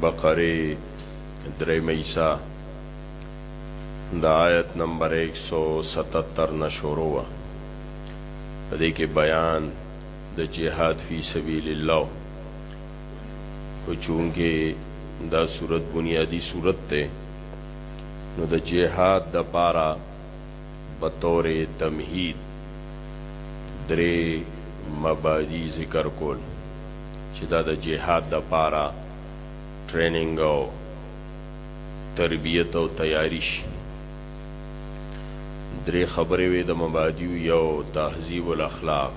بقره دریم ایسا د آیت نمبر 177 نه شروع و دې کې بیان د جهاد فی سبیل الله خو چونکه دا صورت بنیادی صورت ته نو د جهاد د پاره بطور تمهید درې مبادی ذکر کول چې دا د جهاد د پاره ټریننګ او تربیت او تیاری شي درې خبرې وې د مبادیو یو تهذیب الاخلاق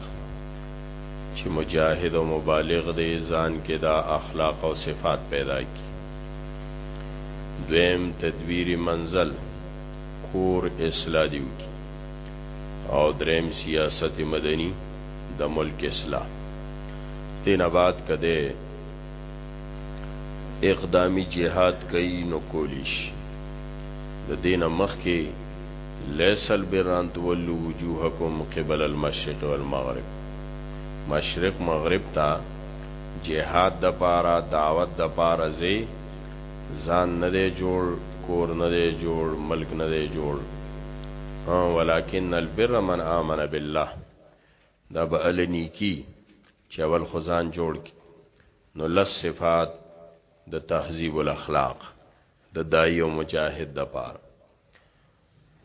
چې مجاهد او مبالغ دی ځان کې دا اخلاق او صفات پیدا کی دویم تدبیر منزل کور اصلاح دې وکړي او دریم سیاست مدني د ملک اصلاح دې نه بعد کده اقدامي جهاد کوي نو کولی شي د دین مخ کې ليس البر ان تولوا وجوهكم قبل المشرق والمغرب مشرق مغرب ته جهاد د پاره دعوت د پاره زی ځان نه دی جوړ، کور نه دی جوړ، ملک نه دی جوړ. ولکن البر من آمن بالله دا به ال نیکی چې اول خو ځان جوړ کی نو لس صفات د تهذیب الاخلاق د دای او مجاهد د پار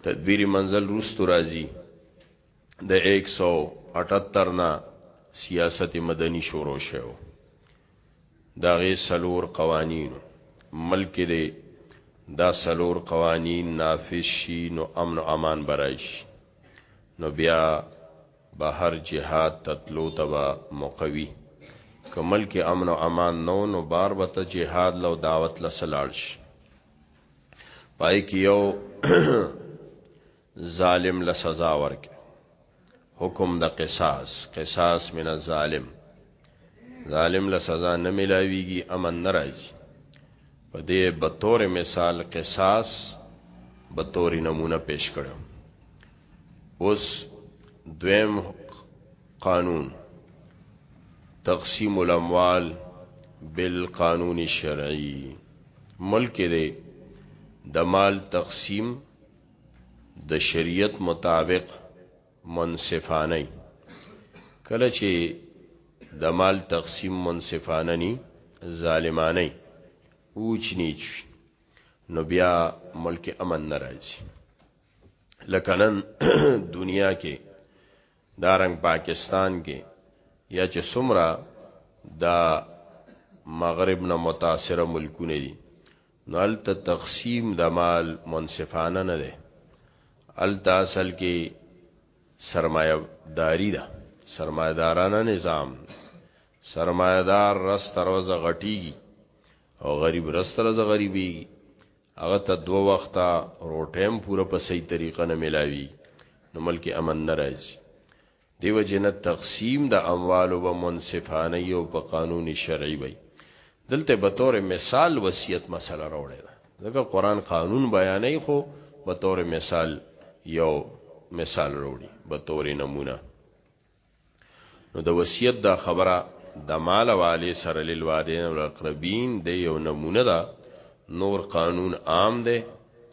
تدبیری منزل روست راځي د 178 نه سیاست مدنی شروع شو دغه سلور قوانینو ملک دی دا سلور قوانین نافذ شي نو امن او امان برایش نو بیا بهر جهاد تطلو تبا مقوی که ملک امن او امان نو نو بار به ته جهاد لو دعوت لسلاړ شي پای کې یو ظالم له سزا ورکه حکم د قصاص قصاص من الظالم ظالم له سزا نه ملاویږي امن ناراضي په دې به تور مثال قصاص به تور نمونه پیش کړو اوس دویم قانون تقسیم الاموال بالقانون الشرعي ملک دې د مال تقسیم د شریعت مطابق منصفانه وي کله چې د مال تقسیم منصفانه ني ظالمانه اوچ نیچ نو بیا ملک امن ناراضي لکنن دنیا کې دا رنګ پاکستان کې یا چې سمرا دا مغرب نه متاثر ملکونه دي نو الته تقسیم د مال منصفانه نه ده الته اصل کې سرمایه داری ده سرمایه دارانه نظام سرمایه دار رس تروزه غټیږي او غریب رس تروزه غریبي هغه ته دوه وخته روټی هم پوره په صحیح طریقه نه ملاوي نو ملک امن نه راځي دیو جن تقسیم د اموال او منصفانه او په قانون شرعي وي دلته به تور مثال وصیت مسله راوړل ځکه قران قانون بیانې خو به تور مثال یو مثال راوړي به تور نمونه نو د وصیت دا خبره د مال والي سره للوالدین او الاقربین د یو نمونه ده نور قانون عام ده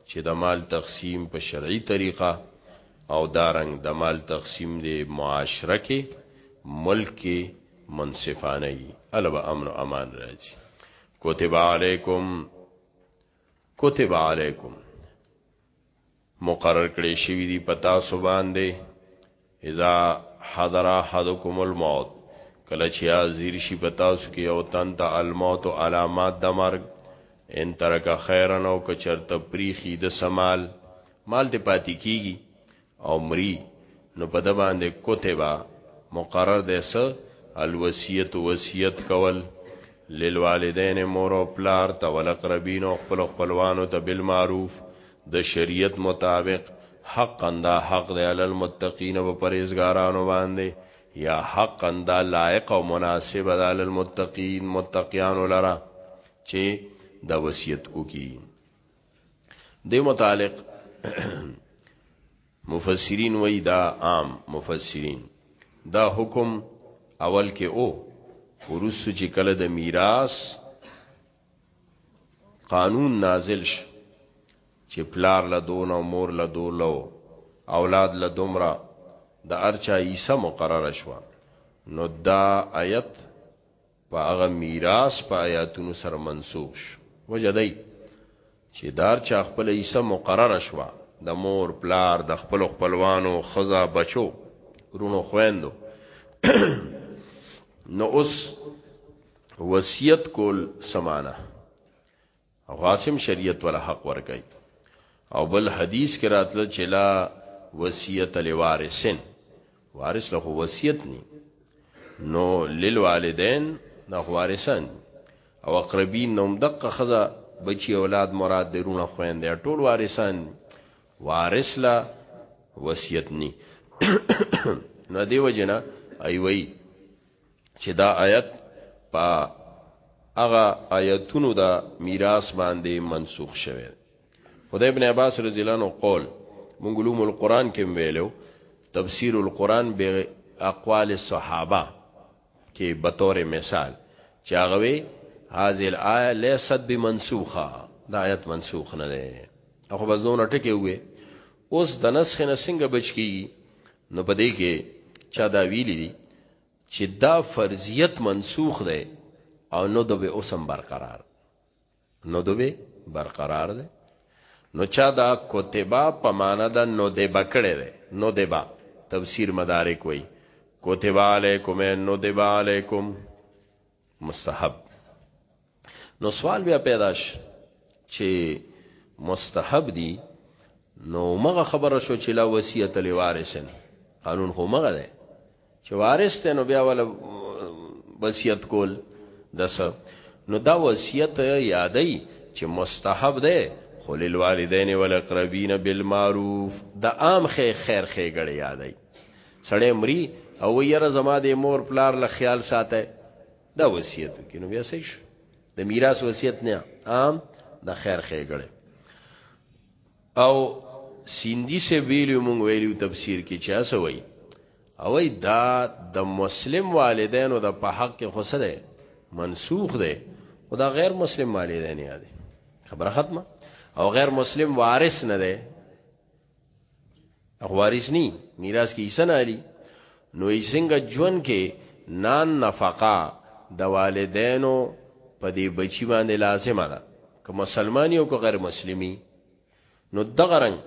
چې د مال تقسیم په شرعي طریقه او دارنګ د مال تقسیم د معاشره کې ملک کې منصفانه ای الب امن و امان راځي کتب علیکم کتب علیکم مقرر کړی شوی دی په تاسو باندی اذا حضر احدکم الموت کله چی حاضر شی په تاسو کی او تن ته الموت علامات د مرګ ان ترک خیرن او کچرته پریخی د سمال مال ته پاتې کیږي او مري نو په ده باندې کتبه مقرر دی څه الوصیت وصیت کول للوالدین مور او پلار ته ولقربین او خپل خپلوانو ته بالمعروف د شریعت مطابق حق اندا حق دی علی المتقین و پرهیزګارانو باندې یا حق اندا لایق او مناسب دی علی المتقین متقیان لرا چې دا وصیت وکي دی متعلق مفسرین وای دا عام مفسرین دا حکم اول کې او ورسو چې کله د میراث قانون نازل ش چې پلار له دون او مور له دولو اولاد له دومره د ارچا عیسی مقرره شو نو دا آیت په هغه میراث په آیاتونو سره منسوخ شو وجه دی چې دار چا خپل ایسه مقرره شوه د مور پلار د خپل خپلوانو خزا بچو رونو خويندو نو اوس وصیت کول سمانه غاسم شریعت ولا حق ورکای او بل حدیث کې راتله چې لا وصیت لوارثن وارث له وصیت ني نو للوالدین د وارثان او اقربین نوم دقه خزه بچي اولاد مراد درونه خويندې ټول وارثان وارث لا وصیت ني نو دیو جنا ایوي چې دا آیت په هغه آیتونو دا میراث باندې منسوخ شوه خدای ابن عباس رضی الله عنه قول مونږ علوم القرآن کې ویلو تفسیر القرآن به اقوال الصحابه کې به تور مثال چې هغه وی هاذه الايه ليست بمنسوخه دا آیت منسوخ نه ده اخو بس دونه ټکی وې اوس د نسخ نه څنګه بچ کیږي نو په دې کې چا دا ویلي دي چې دا فرضیت منسوخ دی او نو دوی اوسم برقرار نو دوی برقرار دی نو چا دا کتبا په معنا د نو دی بکړه دی نو دی با تفسیر مدارک وای کتبا علیکم نو دی با علیکم مستحب نو سوال بیا پیدا ش چې مستحب دي نو مغه خبره شو چې لا وصیت لوارثن قانون خو مغه ده چې وارث ته نو بیا ول وصیت کول دس نو دا وصیت یادای چې مستحب ده خو للوالدین والاقربین بالمعروف دا عام خیر خیر خیر غړي یادای سړی مري او وی یره زما د مور پلار له خیال ساته دا وصیت کې نو بیا صحیح شو د میراث وصیت نه عام د خیر خېګړې او سیندی سے ویلو مونږ ویلو تفسیر کې چا سوي او دا د مسلم والدینو د په حق کې خسره منسوخ ده او دا غیر مسلم والدین یاد خبره ختمه او غیر مسلم وارث نه ده خوارس نی میراث کې حصہ نه علي نو یې څنګه ژوند کې نان نفقه د والدینو په دې بچی باندې لازمه ده که مسلمانی او که غیر مسلمی نو دغه رنګ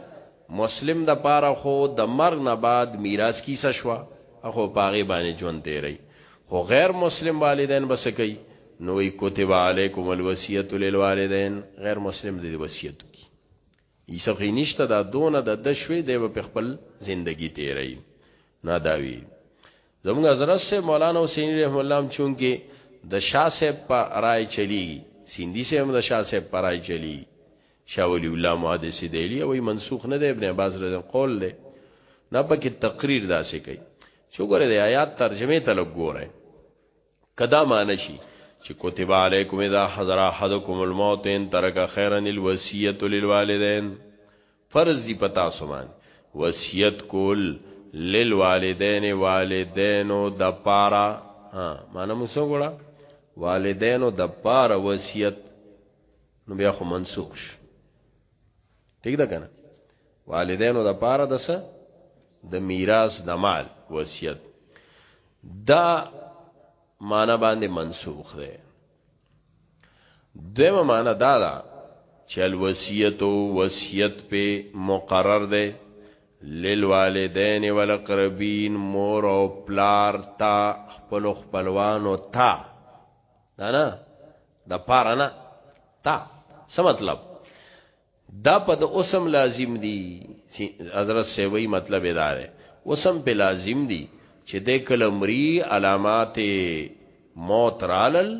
مسلم د پاره خو د مرګ نه بعد میراث کیسه شوه اخو پاغه باندې ژوند دی رہی خو غیر مسلم والدین بس کوي نو ای کتب علیکم الوصیت للوالدین غیر مسلم دې وصیت کی عیسی خو یې نشته دا دونه د ده شوی دی به په خپل زندګي تیروي نه دا وي زموږ حضرت صاحب مولانا حسیني رحم الله هم چونکې د شاه صاحب په رای چلی سیندی صاحب د شاه صاحب په رای چلی شاه ولی الله محدث دیلی او منسوخ نه دی ابن عباس رضی قول دی نه پکې تقریر داسې کوي چې ګوره د آیات ترجمه ته لګوره کدا معنی شي چې کتب علیکم اذا حضر احدکم الموت ان ترک خیرا الوصیت للوالدین فرض دی پتا سومان وصیت کول للوالدین والدینو د پارا ها معنی موږ وګړه والدینو د پارا وصیت نو بیا خو منسوخ شو ٹھیک ده کنه والدینو د پاره د څه د میراث د مال وصیت دا معنا باندې منسوخ ده دیمه معنا دا ده چې الوصیت وصیت په مقرر ده للوالدین والاقربین مور او پلار تا خپل خپلوانو تا دا نه د پاره نه تا څه مطلب دا په د اوسم لازم دی چې حضرت سیوی مطلب اداره اوسم په لازم دی چې د کلمری علامات موت رالل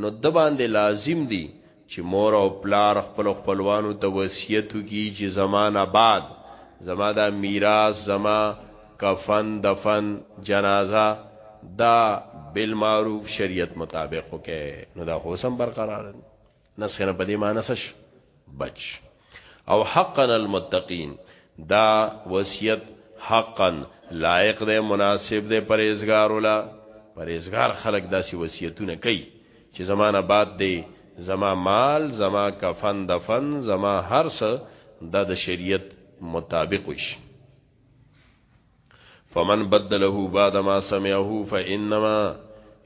نو د باندې لازم دی چې مور او پلار خپل خپلوانو ته وصیت کی چې زمانہ بعد زما دا میراث زما کفن دفن جنازه دا بالمعروف شریعت مطابق وکې نو دا خو سم برقرار دي نسخه نه پدې مانسش بچ او حقا المتقین دا وصیت حقا لائق دی مناسب دی پرهیزګار ولا پرهیزګار خلق داسې وصیتونه کوي چې زمانہ بعد دی زما مال زما کفن دفن زما هرڅه د شریعت مطابق وشي فمن بدله بعد ما سمعه فانما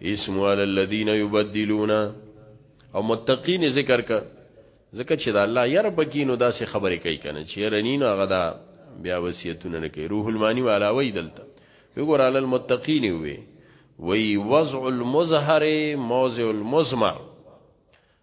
اسم على الذين يبدلون او متقین ذکر کا ذکر چې دا الله یره بګینو داسې خبرې کوي کنه چې رنین هغه دا بیا وصیتونه نه کوي روح المانی والا وی دلته وګور علی المتقین وی وی وضع المظهر موضع المزمر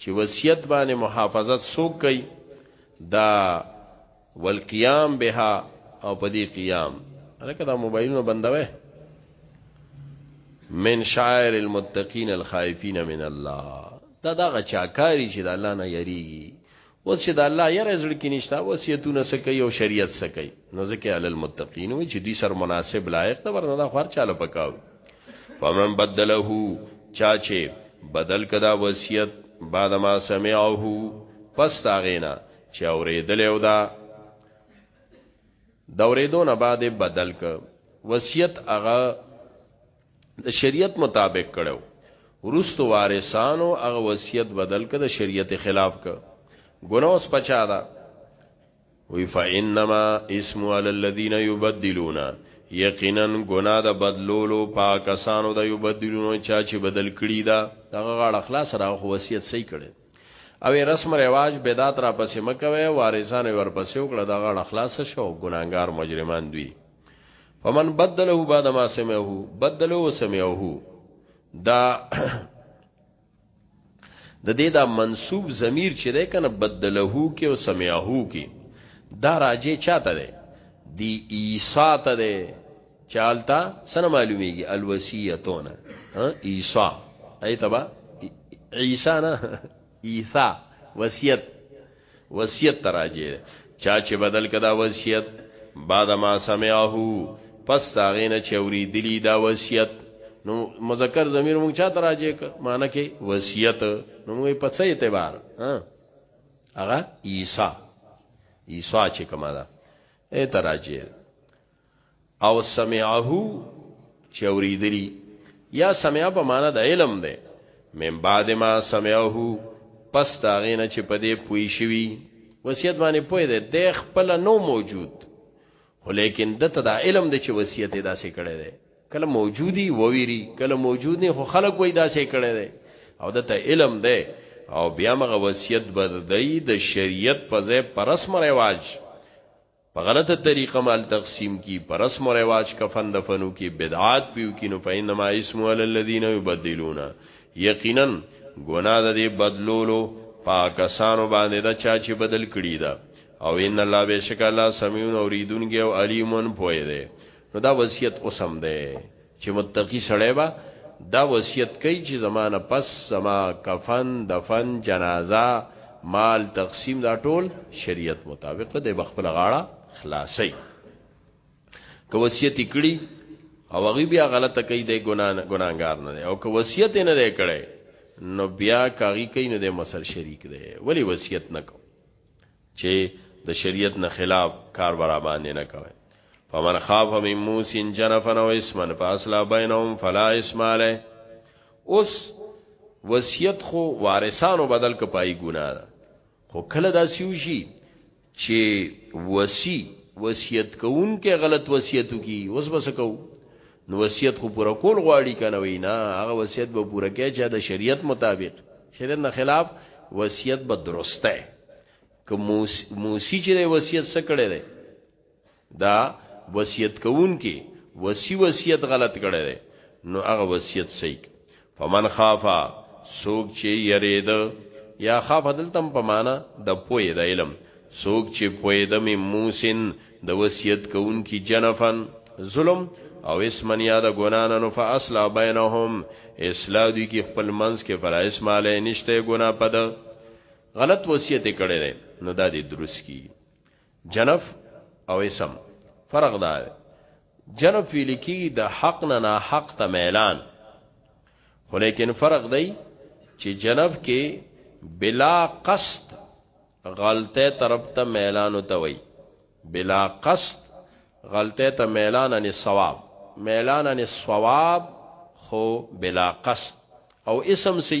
چی وصیت باندې محافظت څوک کوي دا والقیام بها او په دې قیام الکه دا موبایلونه بندوي من شاعر المتقین الخائفین من الله دا دا غچاکاری چې د الله نه یریږي اوس چې د الله یې رزق کې نشتا وصیتونه سکي او شریعت سکي نو ځکه علی المتقین و چې دوی سر مناسب لایق دا ورنه دا خور چاله پکاو فمن بدله چا چې بدل کدا وصیت بعد ما سمعه پس تاغینا چې اوریدل او دا د اوریدو نه بعد بدل ک وصیت هغه د شریعت مطابق کړو ورستو وارثانو هغه وصیت بدل ک د شریعت خلاف ک ګناوس پچا دا وی فانما اسم علی الذین یبدلون یقینا ګناه د بدلولو پاکسانو د یبدلون چا چې بدل کړی دا دغه غاړه خلاص را خو وصیت صحیح کړي او رسم رواج بدعت را پسې مکوي وارثان ور پسې وکړه دا غاړه خلاص شو ګناګار مجرمان دوی فمن بدله بعد ما سمعه بدله سمعه دا د دې دا منسوب ضمیر چې ده کنه بدله کې او سمعه کې دا راجه چاته ده دی عیسی ته ده چالتا سره معلومیږي الوصیتون عیسی ایتبا عیسی نه عیسی وصیت وصیت ته راجع دی، چا چې بدل کړ دا وصیت، بعد ما سمعه، پس د هغې نه چې اورېدلي يي دا وصیت، نو مذکر ضمیر موږ چا ته راجع کړ؟ معنی کې وصیت، نو موږ په څه اعتبار؟ هغه عیسی، عیسی چې کومه ده، هغې ته راجع دی. او سمعه چې اوریدلی یا سمعه په معنا د علم ده من بعد ما سمعه پس تاغې نه چې په دې پوي شوی وصیت باندې پوي ده د خپل نو موجود خو لیکن دته دا علم د چې وصیت یې داسې کړی دی کله موجودی وویری کله موجود نه خو خلک وای داسې کړی دی او دته علم دی او بیا مغه وصیت بددای د شریعت په ځای پرسم رواج په غلطه طریقه مال تقسیم کی پر رسم و رواج کفن دفنو کی بدعات پیو کی نو فینما اسم علی الذین یبدلون یقینا گناه د دې بدلولو پاکستانو باندې دا چا چې بدل کړی دا او ان الله بشک الله سميون اوریدونګي او علیمون پوهه ده نو دا وصیت اوسم ده چې متقي سړی به دا وصیت کوي چې زما نه پس زما کفن دفن جنازه مال تقسیم دا ټول شریعت مطابق دی بخپل غاړه خلاصي که وصیت کړي او هغه بیا غلطه کوي د ګنا ګناګار نه او که وصیت نه دی کړی نو بیا کاغي کوي نه د مسل شریک دی ولی وصیت نکو چه د شریعت نه خلاف کار برا باندې نه کوي فمن خاف من موسین جنفن او اسمن فاصلا بینهم فلا اسم علی اوس وصیت خو وارثانو بدل کپای ګنا ده خو کله دا سیوشي چې وسی وصیت کوونکې غلط وصیتو کی اوس بس کو نو وصیت خو پوره کول غواړي کنه وی نه هغه وصیت به پوره کې چې د شریعت مطابق شریعت نه خلاف وصیت به درسته که موسی چې د وصیت څخه کړي دی دا وصیت کوون کې وسی وصیت غلط کړي دی نو هغه وصیت صحیح فمن خافا سوک چی یرید یا خافا دلتم په معنا د پوی د علم سوک چی پوی د می موسین د وصیت کون کی جنفن ظلم او اسمن یا د ګنان نو فاصلا بینهم اصلاح دی کی خپل منس کې فلا اسم علی نشته ګنا پد غلط وصیت کړي نو دا دی درست کی جنف او اسم فرق دا جلب فعل کیږي د حق نه نا حق ته میلان خو لیکن فرق دی چې جلب کې بلا قصد غلطه طرف ته میلان او توي بلا قصد غلطه ته میلان ان ثواب میلان ان ثواب خو بلا قصد او اسم سی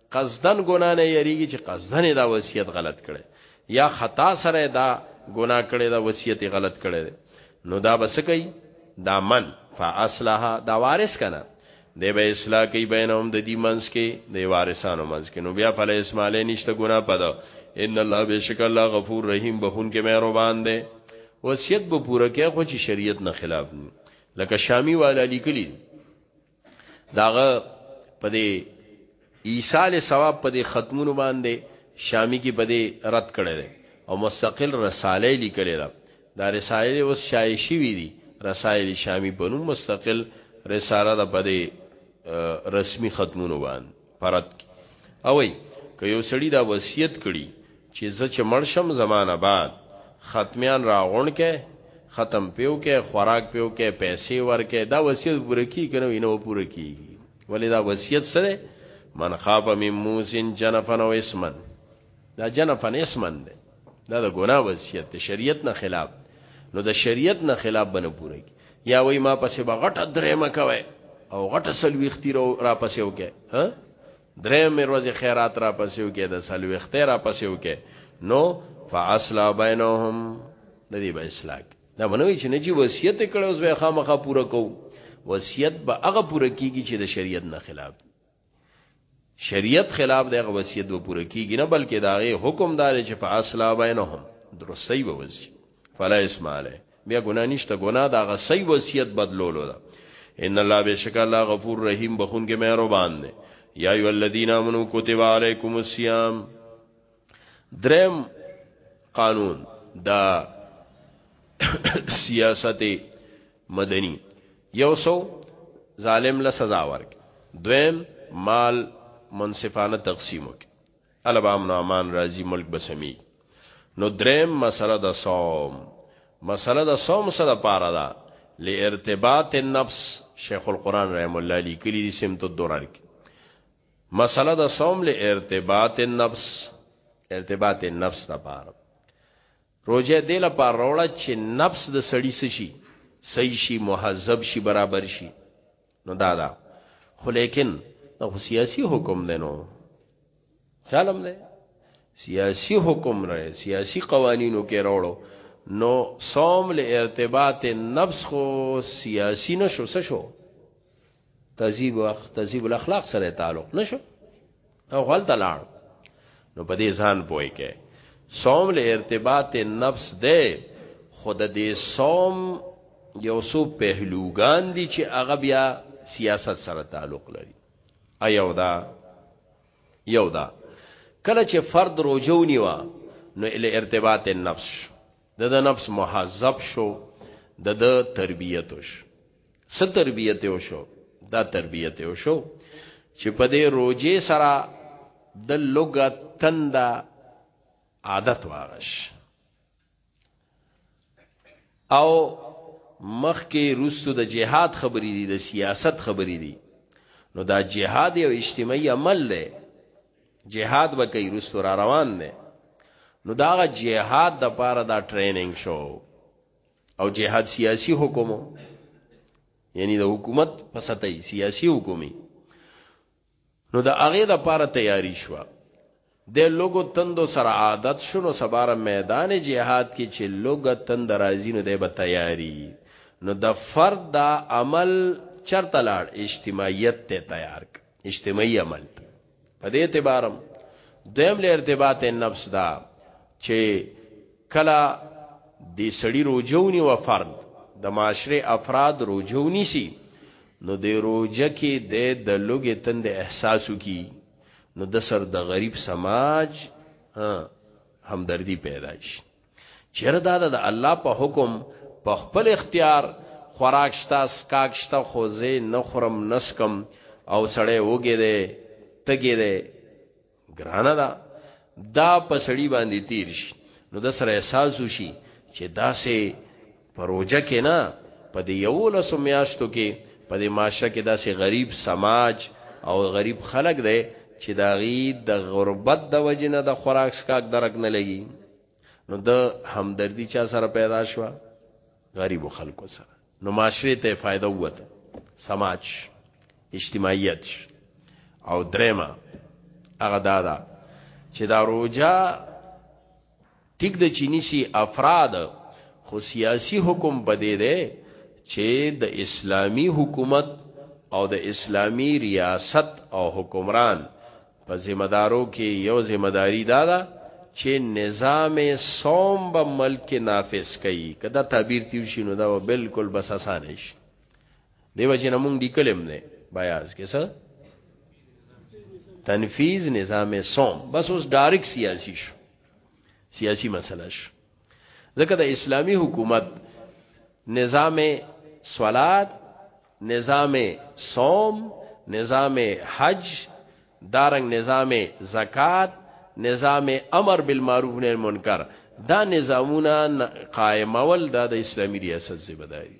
قصدن ګنا نه یریږي چې قصدن دا وصیت غلط کړي یا خطا سره دا ګنا کړي دا وصیت غلط کړي نو دا بس کوي دا من فاصلها دا وارث کنه دی به اصلاح کوي بینهم د دې منس کې د وارثانو منس کې نو بیا فل اسماعیل نشته ګنا پد ان الله بشک الله غفور رحیم بخون کې مهربان دی وصیت به پوره کې خو چې شریعت نه خلاف نه لکه شامی والا لیکلی داغه په دې ایصال ثواب په دې ختمونو باندې شامی کې په دې رد کړي دي او مستقل رساله لیکلې ده دا رساله اوس شایع شوې دي رسائل شامی په نوم مستقل رساله ده په دې رسمي ختمونو باندې پرد کی اوی که یو سړی دا وصیت کړي چې زه چې مړ شم زمانه بعد ختمیان راغونډ کې ختم پیو کې خوراک پیو کې پیسې ورکې دا وصیت پوره کی کنه وینه و پوره کی ولی دا وصیت سره من خاف من موسن جنفن او اسمن دا جنه پنیسمن ده دا د ګناه وصیت د شریعت نه خلاف نو د شریعت نه خلاف بنه پوره کی یا وای ما پسې بغټه درې مکوي او غټه سلويختی را پسې وکي ها درې مې ورځې خیرات را پسې وکي د سلويختی را پسې وکي نو فاصلا بینهم د دې به اصلاح دا بنوي چې نجی وصیت کړو زوی خامخه پوره کو وصیت به هغه پوره کیږي چې د شریعت نه خلاف شریعت خلاف دغه وصیت و پوره کیږي نه بلکې داغه حکم دار چې په اصله بینهم درستی به وسی فلا اسماله بیا ګنا نشته ګنا دغه سی وصیت بدلولو ده ان الله بشک الله غفور رحیم بخون کې مهربان دی یا ایو الذین آمنو کتب علیکم الصیام درم قانون دا سیاست مدنی یو سو ظالم له سزا ورک دویم مال منصفانه تقسیم وک البام نو امان راضی ملک بسمی نو دریم مسله د صوم مسله د صوم سره پاره ده لارتباط النفس شیخ القران رحم الله علی کلی دی سمت الدرر کی مسله د صوم له ارتباط النفس ارتباط النفس د پاره روزه دې له پاره وروړه چې نفس د سړی سشي صحیح شي مهذب شي برابر شي نو دا دا خو لیکن دا خو سیاسی حکم دی نو خیالم دی سیاسی حکم نه سیاسی قوانینو کې راوړو نو صوم له ارتباط نفس خو سیاسی نشو سشو تهذیب او تهذیب الاخلاق سره تعلق نشو او غلط لاړ نو په دې ځان پوي کې صوم له ارتباط نفس ده خود دې صوم یو سو پهلوګان دي چې هغه بیا سیاست سره تعلق لري ایو دا یو دا کله چې فرد روجونی وا نو له ارتباط نفس د نفس محذب شو د تربیت شو څه تربیت وشو دا تربیت وشو چې په دې روزه سره د لغت تندا عادت واغش او مخ کې روستو د جهاد خبرې دي د سیاست خبرې دي نو دا جهاد یو اجتماعي عمل دی جهاد به کوي روستو را روان دی نو دا جهاد د پاره دا ټریننګ شو او جهاد سیاسی حکم یعنی د حکومت په سطح سیاسی حکومي نو د هغه د پاره تیاری شو د لوګو تندو سره عادت شونو سباره میدان جهاد کې چې لوګ تند راځي نو د به تیاری نو د فرد دا عمل چرته لاړ اجتماعیت ته تیار اجتماعي عمل ته په دې اعتبارم دویم له ارتباط نفس دا چې کلا د سړی روجونی و فرد د معاشره افراد روجونی سي نو د روجه کې د د لوګې تند احساسو کی نو د سر د غریب سماج همدردی پیدا شي چیرې دا د الله په حکم په خپل اختیار خوراک شته سکاک شته خو زه نه خورم نسکم او سړی وګی دی تګی دی ګرانه دا دا په سړی باندې تیر شي نو د سره احساس وشي چې دا سه پروژه کې نه په دې یولسو میاشتو کې په دې معاشره کې داسې غریب سماج او غریب خلک دی چې دا غي د غربت د وجنه د خوراک سکاک درک نه لګي نو د همدردی چا سره پیدا شو غریب خلکو سره نو معاشره ته فائدہ وته سماج اجتماعیت او درېما هغه دادا چې دا روجا ټیک د چینی سی افراد خو سیاسی حکم بده ده چې د اسلامی حکومت او د اسلامی ریاست او حکمران په ذمہ دارو کې یو ذمہ داری دا ده چې نظام سوم به ملک نافذ کړي کدا تعبیر تیو شینو دا بالکل بس اسانه شي دی وجه نه مونږ لیکلم نه بیاز کې څه تنفیذ نظام سوم بس اوس ډایرک سیاسی شو سیاسی مسله شو ځکه د اسلامی حکومت نظام صلات نظام سوم نظام حج دارنګ نظام زکات نظام امر بالمعروف نهی منکر دا نظامونه قائمول دا د اسلامی ریاست ذمہ داری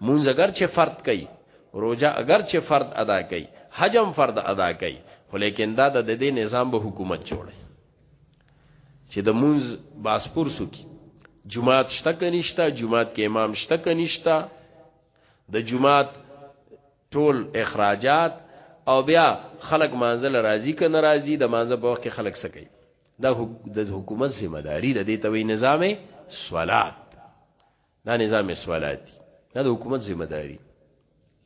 مونږ اگر چې فرض کوي روزه اگر چې فرض ادا کوي حج هم فرض ادا کوي خو لیکن دا د دې نظام به حکومت جوړي چې د مونږ باسپور سکی جمعات شته کنيشتا جمعات کې امام شته کنيشتا د جمعات ټول اخراجات او بیا خلک منزل راضی ک ناراضی د منزل په وخت کې خلک سکی دا د حکومت ذمہ داری د دې توی نظام صلات دا نظام سوالات دی دا د حکومت ذمہ داری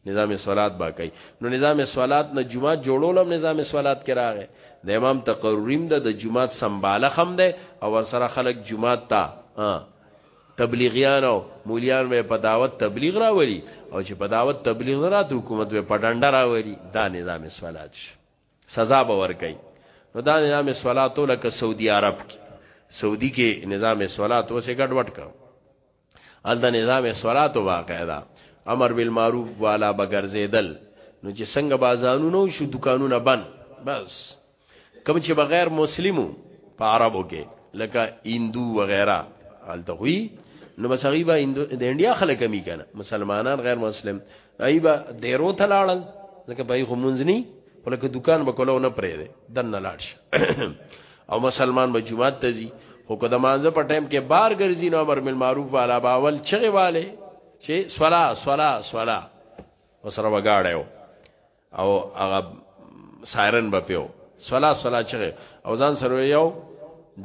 نظام سوالات با کوي نو نظام سوالات نه جمعه جوړولم نظام سوالات کې راغی د امام تقریم د د جمعه سمباله خم ده او ور سره خلک جمعه تا تبلیغیان او مولیان به په دعوت تبلیغ راولي او چې په دعوت تبلیغ نه راته حکومت به پټنډه راولي دا نظام سوالات شو سزا به ورکي نو دا نظام صلات لکه سعودي عرب کې سعودي کې نظام صلات اوسه ګډوډ کړ ال دا نظام صلات واقع ده امر بالمعروف والا بغرزیدل نو چې څنګه بازانونو شو دکانونه بند بس کوم چې بغیر مسلمو په عربو کې لکه هندو وغیرہ الته وی نو بس غیبا د انډیا خلک کمی کنه مسلمانان غیر مسلم ایبا دیرو ته لاړل ځکه به یې غمونځنی ولکه دکان به کولو نه پرې ده دنه لاړ شه او مسلمان به جمعه ته ځي خو که د مانزه په ټایم کې بار ګرځي نو امر مل معروف والا باول چغه والے چې صلا صلا صلا وسره وګاړیو او هغه سایرن به پیو سلا سلا چغه او ځان سره یو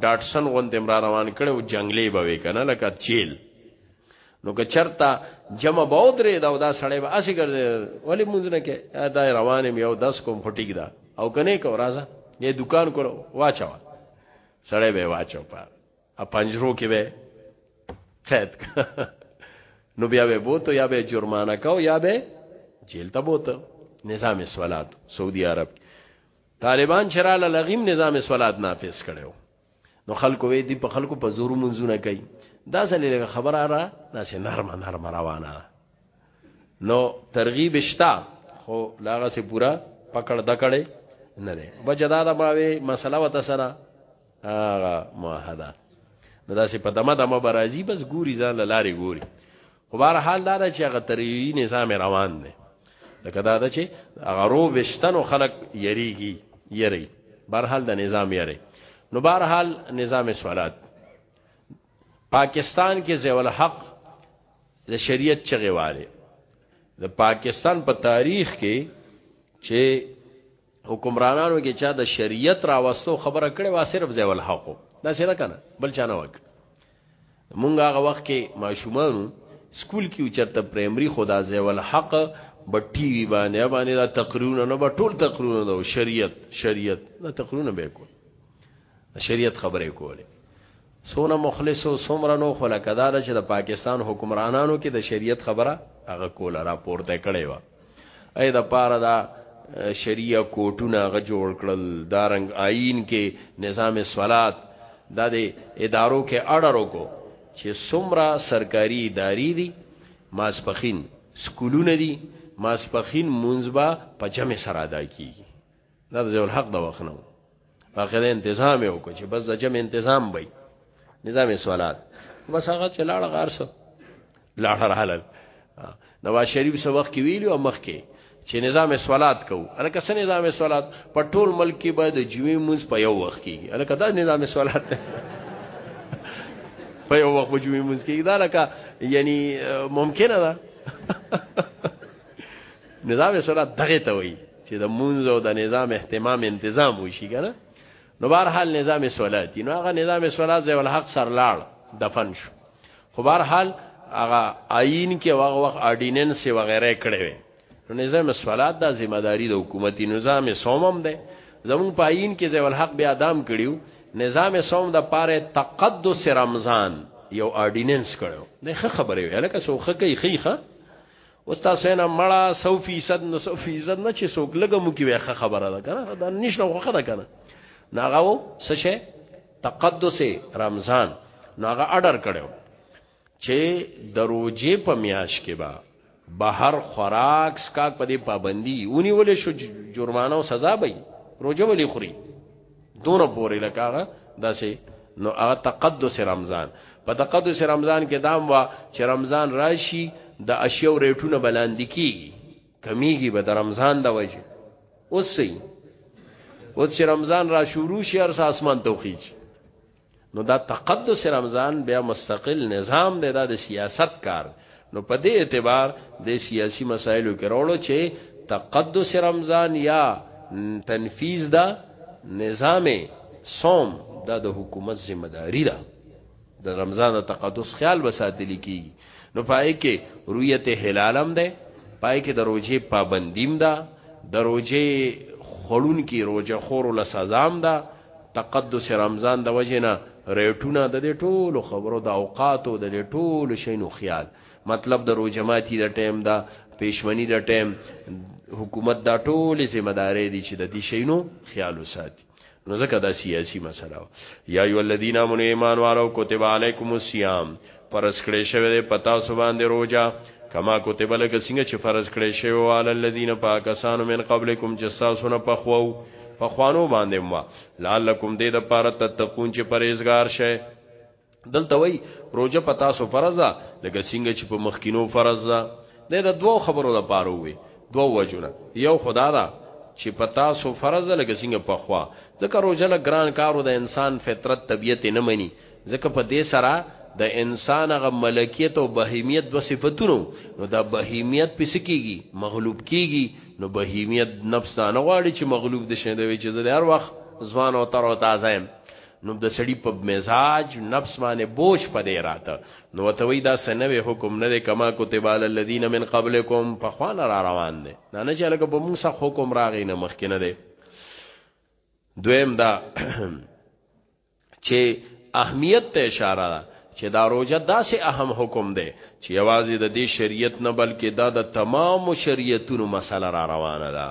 ډاټسن غوند امرا روان کړي او جنگلې به وې کنه لکه چیل نو که چرتا جمع باو درې دا دا سړی به اسی ګرځي ولی مونږ نه کې دا روانم یو 10 کوم فټیګ دا او کنه کو راځه یې دکان کولو واچو سړی به واچو پا په پنجرو کې به قید نو بیا به بوته یا به جرمانه کاو یا به جیل ته بوته نظام سوالات سعودي عرب طالبان چراله لغیم نظام سوالات نافذ کړو نو خلکو وې دی په خلکو په زور منځونه کوي دا ځلې خبره را داسې نرمه نرمه روانه نو ترغیب شتا خو لاغه سي پورا پکړ دکړې نه ده وجدا دا باوي مسله وته سره هغه معاهده نو داسې په دمه دمه برازي بس ګوري ځان لارې ګوري خو بهر حال دا چې هغه تریوي نظام روان دی لکه دا ده چې هغه رو وشتنو خلک یریږي یری بهر حال د نظام یری نو بهر حال نظام سوالات پاکستان کې زیول حق د شریعت چغواله د پاکستان په تاریخ کې چې حکمرانانو کې چا د شریعت راوستو خبره کړې وا صرف ځای ول حقو دا څه نه کنه بل چا نه وک مونږ هغه وخت کې ماشومانو سکول کې چرته پرایمري خدا ځای ول حق به ټي وي باندې باندې دا تقریرونه نه به ټول تقریرونه دا شریعت شریعت دا تقریرونه به کو د شریعت خبرې کولې سونه مخلص او سمره نو خو لکه دا چې د پاکستان حکمرانانو کې د شریعت خبره هغه کوله راپورته کړې و اې د پاره دا شریعه کوټونه غ جوړ کړل دا رنګ آئین کې نظام سوالات دا د ادارو کې اړرو کو چې سمرا سرکاري اداري دي ماسپخین سکولونه دي ماسپخین منځبا په جمع سره ادا کیږي دا ضیاء الحق د وخت نه اخر انتظام یو کو چې بس جمع انتظام وای نظام سوالات بس هغه چې لاړ غار سو لاړ راهل نواز شریف سو وخت کې ویلو مخ کې چې نظام سوالات کو الکه سن نظام سوالات په ټول ملک کې باید جمعې مونږ په یو وخت کېږي الکه دا نظام سوالات په یو وخت جمعې مونږ کېږي دا لکه یعنی ممکنه ده نظام سوالات دغه ته وایي چې د مونږ او د نظام اهتمام انتظام وشي کنه نو بهر حال نظام سولاتی نو هغه نظام سولات زې ول حق سر لاړ دفن شو خو بهر حال هغه آئین کې هغه وخت آرډیننس و غیره کړی وي نو نظام سوالات دا ذمہ داری د حکومتي نظام سومم ده زمون په آئین کې زول حق بیا دام کړیو نظام سوم د پاره تقدس رمضان یو آرډیننس کړو نه خبره وی لکه سو خکې خیخه وستا سینا مړه 100% نو 100% نه چې څوک لګه مو کې وخه خبره ده کنه دا نشنه خوخه ده کنه ناغاو سشه تقدس رمضان ناغه اډر کړو چې دروځي په میاش کې با بهر خوراک سکاک په دې پابندي ونی ولې شو جرمانه او سزا به روزه ولې خوري دور پوری لکه داسې نو هغه تقدس رمضان په تقدس رمضان کې دام وا چې رمضان راشي د اشیو ریټونه بلاندې کیږي کمیږي به د رمضان د وجه اوس سي اوس چې رمضان را شروع شي ارس اسمان توخیږي نو دا تقدس رمضان بیا مستقل نظام دی دا د سیاست کار نو په دې اعتبار د سیاسی مسایلو کې وروړو چې تقدس رمضان یا تنفیذ دا نظام صوم دا د حکومت ذمہ داری ده دا د رمضان د تقدس خیال وساتل کی نو پای کې رؤیت هلالم ده پای کې د روزې پابندیم ده د روزې خړون کې روزه خور له سزام ده تقدس رمضان د وجه نه ریټونه د دې ټولو خبرو د اوقاتو د دې ټولو شینو خیال مطلب د روجماتی د ټیم دا پېشمنی د ټیم حکومت دا ټولې ذمہ دارې دي چې د دې شینو خیال وساتي نو ځکه دا سیاسي مسله یا ای الذین امنوا ایمان والو کتب علیکم الصیام فرض کړی شوی دی پتا سو باندې روجا کما کتب لک څنګه چې فرض کړی شوی او علی الذین پاکسانو من قبلکم جساسون پخوو پخوانو باندې ما لعلکم دې د پاره تتقون چې پرهیزګار شئ دلته وای روجا پتا سو فرض ده لکه څنګه چې په مخکینو فرض ده د دوو خبرو د پاره وي دوه وجونه یو خدا دا چې پتا سو فرض لګ څنګه پخوا ځکه روزه لګ ګران کارو د انسان فطرت طبیعت نه مني ځکه په دې سره د انسان هغه ملکیت او بهیمیت دو صفاتونو نو دا بهیمیت پس کیږي مغلوب کیږي نو بهیمیت نفس دا نه غواړي چې مغلوب د شنه دی چې زه هر وخت ځوان او تر او تازه يم نو د سړی په مزاج نفس باندې بوج پدې راته نو ته وی دا سنوي حکم نه دی کما کتب علی الذین من قبلکم په خوان را روان دی نه نه چې لکه په موږ حکم راغی نه مخکې نه دی دویم دا چې اهمیت ته اشاره ده چې دا روزه داسې اهم حکم دی چې یوازې د دې شریعت نه بلکې دا د تمام شریعتونو مسله را روانه ده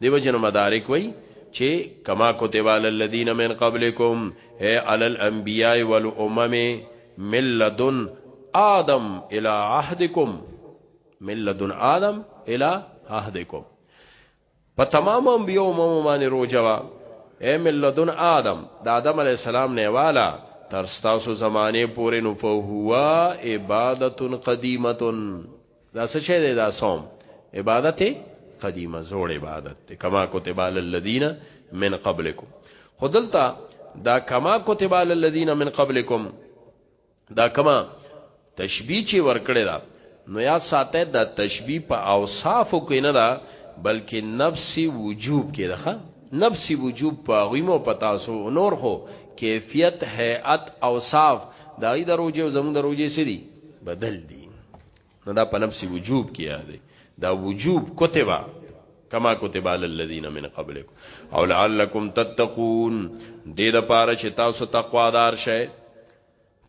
دیو جن مدارک وای چې کما کتب علی الذین من قبلکم ای علی الانبیاء والامم ملذن آدم الى عهدکم ملذن آدم الى عهدکم په تمام انبیو امم باندې روجه وا اے ملذن آدم د آدم علی السلام نه والا تر ستاسو زمانه پورې نو فهوا عبادت قدیمه دا څه شه دی دا صوم عبادت قدیمه زوړ عبادت ته کما کتب علی الذین من قبلکم خودلتا دا کما کتب علی الذین من قبلکم دا کما تشبیه چې ورکړی دا نو یاد ساته دا تشبیه په اوصافو کې نه دا بلکې نفس وجوب کې ده نفس وجوب په غیمو پتاسو نور خو کیفیت هيئت اوصاف دا غي دروځي او زموږ دروځي سری بدل دي نو دا په نفس وجوب کې یاد دا وجوب کتبه کما کتب علی الذین من قبلکم او لعلکم تتقون دې د پاره چې تاسو تقوا دار شئ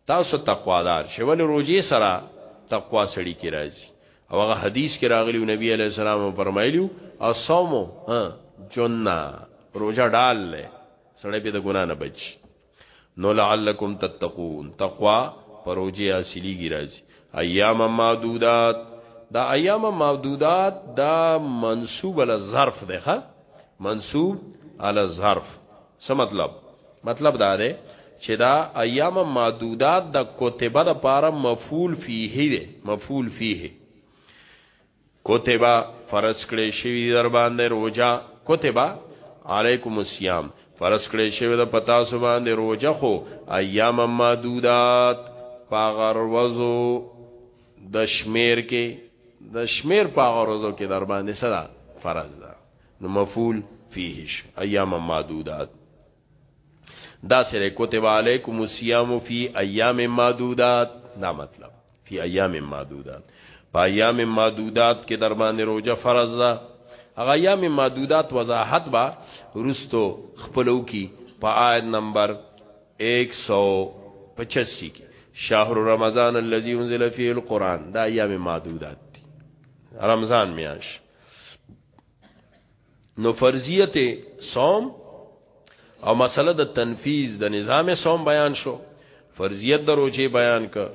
تاسو تقوا دار شئ ولې روزې سره تقوا سړی کې راځي او هغه حدیث کې راغلی نبی علی السلام فرمایلی او صوم جنہ روزه ډال له سړی په د ګنا نه بچ نو لعلکم تتقون تقوا پروجه اصليږي راځي ایام معدودات دا ایام معدودات دا منسوب له ظرف ده ښه منسوب له ظرف څه مطلب؟ مطلب دا دی چې دا ایام معدودات د کتبه د پاره مفعول فيه دی مفعول فيه کتبه فرض کړی شوی در باندې روزه کتبه علیکم الصيام فرض کړی شوی د پتا سو باندې روزه خو ایام معدودات پاغر وزو د شمیر کې د شمیر پاغر وزو کې در باندې صدا فرض ده نو مفعول فيه شي اياما معدودات دا سره کتب علیکم الصيام فی ایام معدودات دا مطلب فی ایام معدودات په ایام معدودات کې در باندې روزه فرض ده هغه ایام معدودات وضاحت با رستو خپلو کی په آیت نمبر 185 کې شهر رمضان الذي انزل فيه القران دا ایام معدودات دي رمضان میاش نو فرضیت صوم او مسله د تنفیذ د نظام صوم بیان شو فرضیت د روزه بیان ک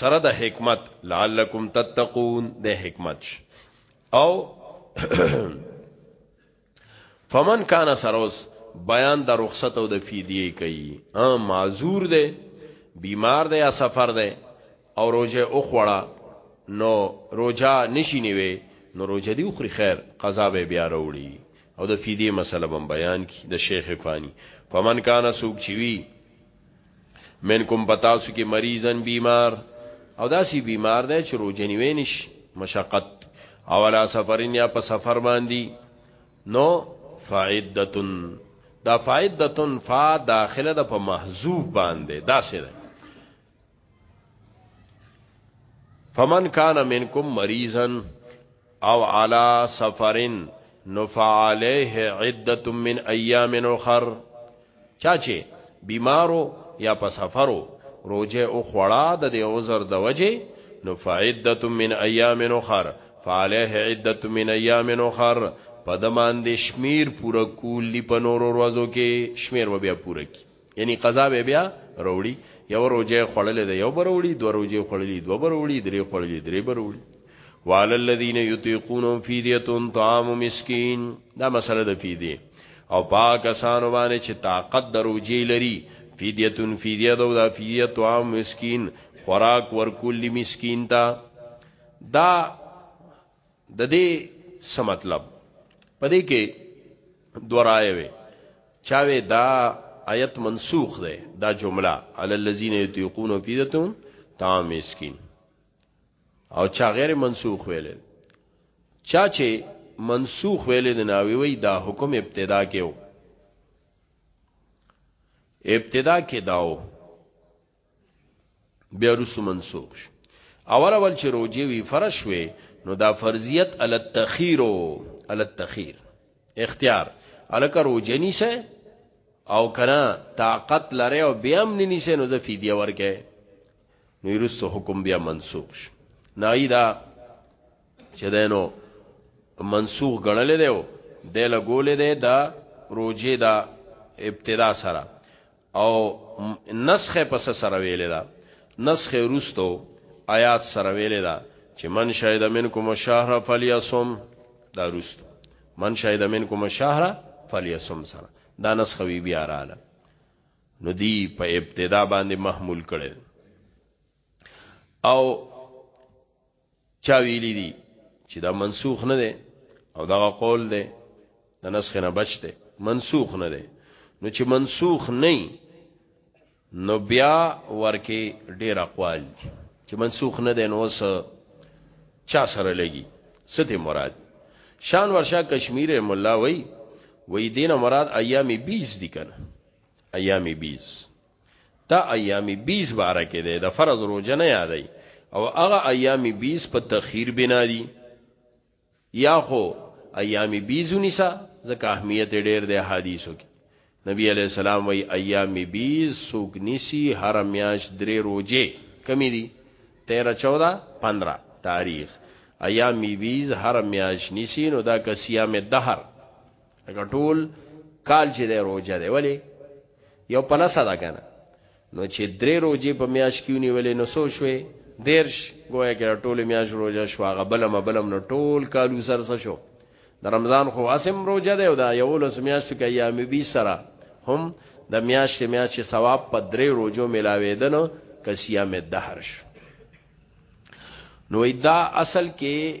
سره د حکمت لعلکم تتقون د حکمت او فمن کان سروس بیان د رخصت او د فدیه کوي ا معذور دی بیمار دی یا سفر دی او روزه او خوړه نو روزه نشي نیوي نو روزه دی خو خیر قضا به بیا وروړي او د فدیه مسله بم بیان کی د شیخ فانی فمن کان سوق چوي من کوم پتاسو کې مریضن بیمار او داسی بیمار دی چې روجنیوي نش مشقت او علا سفرین یا په سفر باندې نو فعدتن دا فعدتن فا داخله د په محذوف باندې دا سره فمن کان منکم مریضن او علی سفرن نفعلیه عدت من ایام اخر چاچه بیمارو یا په سفرو روجه او خړا د دې عذر د وجه نو فعدت من ایام اخر فعليه عدت من ایام اخر په دمان دې شمیر پورا کول دی په نورو ورځو کې شمیر و بیا پورا کی یعنی قضا به بیا وروړي یو روزه خړلې ده یو بروړي دوه روزه خړلې دوه بروړي درې خړلې درې بروړي وعلى الذين يطيقون فديه طعام مسكين دا مسله ده فديه او پاک اسانو باندې چې طاقت دروځي لري فدیتون فدیه دو دا فدیه طعام مسکین خوراک ورکول مسکین تا دا د دې څه مطلب په دې کې دوه رائے وي چاوي دا آیت منسوخ ده دا جمله علی الذین یتیقون فیدتون طعام مسکین او چا غیر منسوخ ویل چا چې منسوخ ویل د ناوی وی دا حکم ابتدا کې وو ابتدا کې داو بیا رسو منسوخ شو اول اول چې روجي وی فرش وی نو دا فرضیت ال التخير ال التخير اختیار الک روجنی سه او کنا طاقت لره او بیا هم ننی سه نو زفیدیه ورکه نو رسو حکم بیا منسوخ شو نایدا چې دینو منسوخ غنل دیو د لګول دی دا روجي دا ابتدا سره او نسخ پس سره ویل دا نسخ روستو آیات سره ویل دا چې من شاهد منکم الشهر فلیصم دا روستو من شاهد منکم الشهر فلیصم سره دا نسخ وی بیا رااله نو دی په ابتدا باندې محمول کړي او چا ویلی دي چې دا منسوخ نه دی او دا قول دی د نسخ نه بچ دی منسوخ نه دی نو چې منسوخ نه نو بیا ورکه ډیر اقوال دي چې منسوخ نه دی نو وس چا سره لګي سته مراد شان ورشا کشمیر مولا وای وای دینه مراد ایام 20 دي کنه ایام 20 دا ایام 20 باره کې ده د فرض روزه نه یادای او هغه ایام 20 په تخیر بنا دي یا خو ایام 20 ونیسا ځکه اهمیت ډیر دی حدیثو کې نبی علی السلام وی ایام 20 سوق نیسی هر میاش درې روزه کمی دي 13 14 15 تاریخ ایام 20 هر میاش نیسی نو دا کسیام دهر لکه ټول کال چې دی روزه دی ولی یو پلسه ده کنه نو چې درې روزې په میاش کې نیولې نو سو شوې دیرش گویا کې ټول میاش روزه شو هغه بلم بلم نو ټول کالو سر سره شو د رمضان خو اسم روزه دی او دا یو لس میاش کې ایام 20 سره هم د میاش میاش ثواب په درې روزو ملاوي دنو کسیام الدهر شو نو دا اصل کې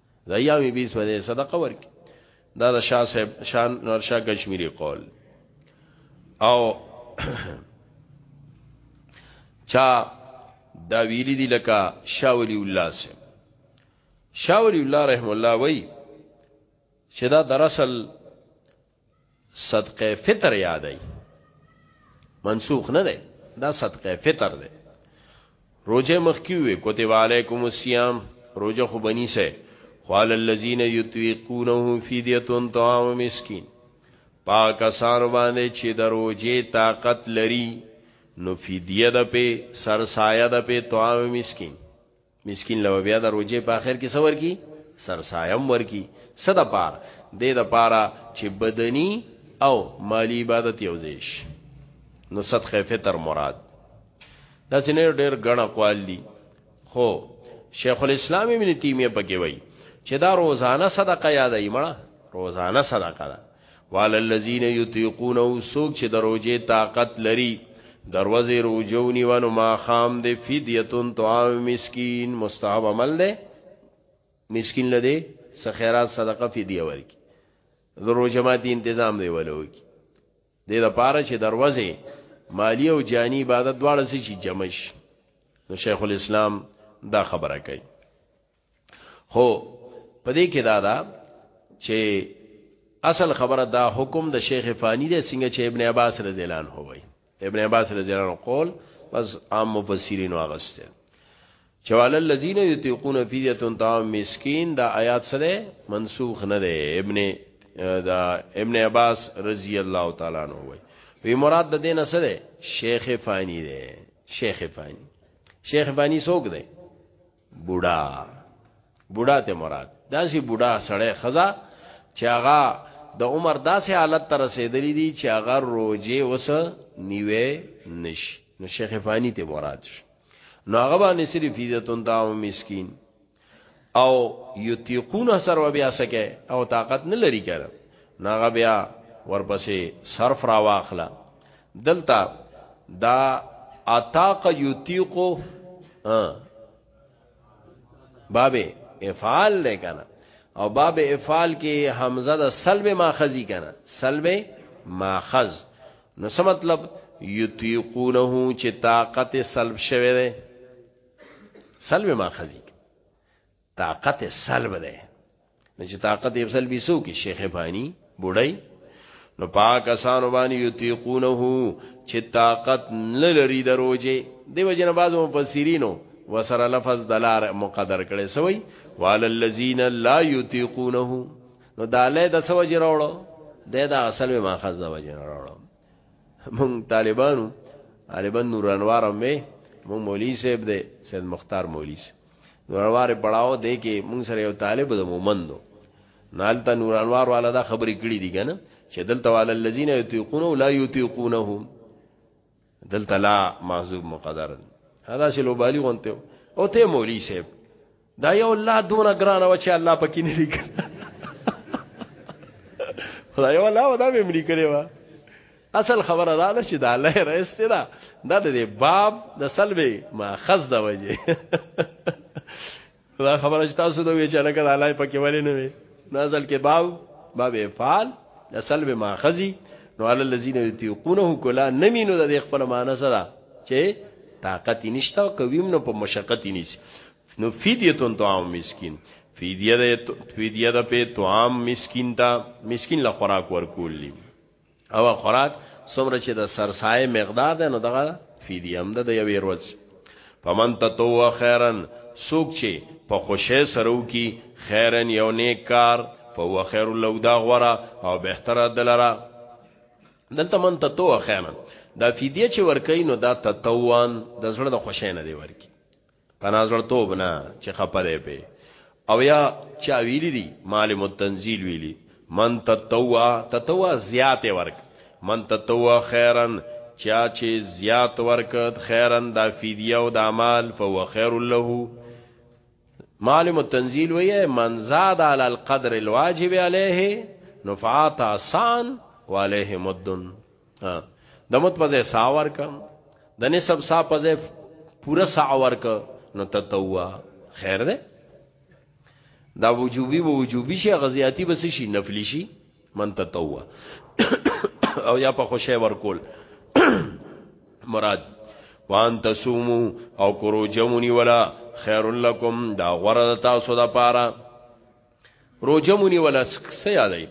دا یاوی بیس باندې صدقه ورکي دا د شاه صاحب شان نور شاه کشمیری قول او چا دا ویلی دی لکه شاه ولی الله سه شاه ولی الله رحم الله وای چې دا دراصل صدقه فطر یادای منسوخ نه ده دا صدقه فطر ده روزه مخکیوي کتب علیکم الصیام روزه خو بنی سه قال الذين يطيقونه فديه طعام مسكين پاکستان باندې چې دروځي طاقت لري نو فدیه د په سرسایه د په طعام مسکین مسكين لو بیا د روجه په اخر کې سور کی سرسایم ورکی صد پار د دې د پاره چې بدني او مالی عبادت یوځیش نو صدقه فطر مراد دا سینه ډیر غنا قوال دي خو شیخ الاسلام ابن تیمیه پکې وای چې دا روزانه صدقه یادای مړه روزانه صدقه ده وعلى الذين يطيقونه سوک چې دروجه طاقت لري دروازه روجونی ونو ما خام دې فدیتون طعام مسکین مستحب عمل دې مسکین لدی سخیرات صدقه فدیه ورکی دروجه ماتی تنظیم دی ولو کی دې د پاره چې دروازه مالی او جانی عبادت دواړه سي جمش نو شیخ الاسلام دا خبره کوي خو پدې کې دا دا چې اصل خبره دا حکم د شیخ فانی دی څنګه چې ابن عباس رضی الله عنه وای ابن عباس رضی الله عنه قول بس عام مفسرین واغسته چوال الذین یتقون فیه طعام مسکین دا آیات سره منسوخ نه دی ابن دا ابن عباس رضی الله تعالی عنہ وای وی مراد د دین سره شیخ فانی دی شیخ فانی شیخ فانی څوک دی بوډا بوډا ته مراد داسې بوډا سړی خزا چې هغه د عمر داسې حالت ته رسیدلی دی چې هغه روزه وس نیوي نش نو شیخ فانی ته مراد شي نو هغه باندې صرف عزتون دا مسكين او یتیقون سر و بیا سکه او طاقت نه لري کړه ناغه بیا ورپسې صرف را واخله دلته دا اتاق یتیقو باب افعال لے کنا او باب افعال کې حمزه د سلب ماخذی کنا سلب ماخذ نو څه مطلب یتیقونه چې طاقت سلب شوه ده سلب ماخذی طاقت سلب ده نو چې طاقت یې سلبي سو کې شیخ بانی بډای نو پاکستانو باندې یتیقونه چې طاقت نه لري دروځي دیو جن بازو مفسرینو وسره لفظ دلار مقدر کړي سوی وال الذین لا یتیقونه نو داله د سو جوړو د دا اصل ما خز د وجه راړو مون طالبانو طالبان نور انوارم مې مون مولوی صاحب دې سید مختار مولوی نوروار پړاو دی کې مونږ سره یو طالب د مومندو نالته نورانوار والا دا خبرې کړې دي کنه چې دلته والا الذين يطيقون لا يطيقونه دلته لا معذوب مقدر هدا چې لو بالغ انته او ته مولوی صاحب دا یو الله دونه ګران و چې الله پکې نه لیکل خدای ولا ودا به ملي کړي وا اصل خبره دا ده چې دا لای رئیس دی دا دا د باب د سلب ماخذ د وجه دا خبره چې تاسو دوی چې لکه دا لای پکې ولې نه وي نازل کې باب باب افعال د سلب ماخذي نو علی الذین یتیقونه کلا نمینو د خپل معنی سره چې طاقت نشته او کویم نو په مشقت نشي نو فدیتون طعام مسکین فدیه د فدیه د په طعام مسکین ته مسکین له خوراک ورکول دي او خوراک څومره چې د سرسای مقدار ده نو دغه فدیه هم ده د یوې ورځ فمن تطوع خیرن سوک چې په خوشی سره وکي خیرن یو نیک کار فهو خیر له دا غورا او بهتره دلرا دلته من تطوع خیرن دا فدیه چې ورکې نو دا تطوعن د زړه د خوشی نه دی ورکی پنازړ توب نه چې خپه دی په او یا چا ویلی دی معلم التنزیل ویلی من تتوا تتوا زیات ورک من تتوا خیرن چا چې زیات ورک خیرن دا فدیه او دا مال فهو خیر له معلم التنزیل وی من زاد علی القدر الواجب علیه نفعات آسان وعلیه مدن د مت په ځای سا ورک د نسب سا په ځای پورا سا ورک نو تتوا خیر ده دا وجوبي و وجوبي شي غزياتي بس شي نفلي شي من تتوا او یا په خوشی ورکول مراد وان تسومو او کرو جمونی ولا خیر لکم دا غره تاسو د پاره روجه مونی ولا څه یادای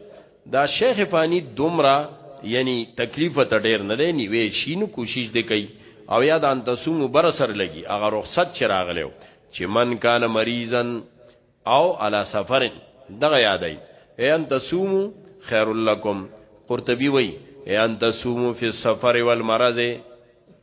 دا شیخ فانی دومره یعنی تکلیف ته ډیر نه دی نیوي شي نو کوشش دی کوي او یا د انتسوم بر سر لګي هغه رخصت چې راغلو چې من کان مریضن او علا سفر دغه یادای ان تسوم خیر لکم قرطبی وای ان تسوم فی السفر والمرض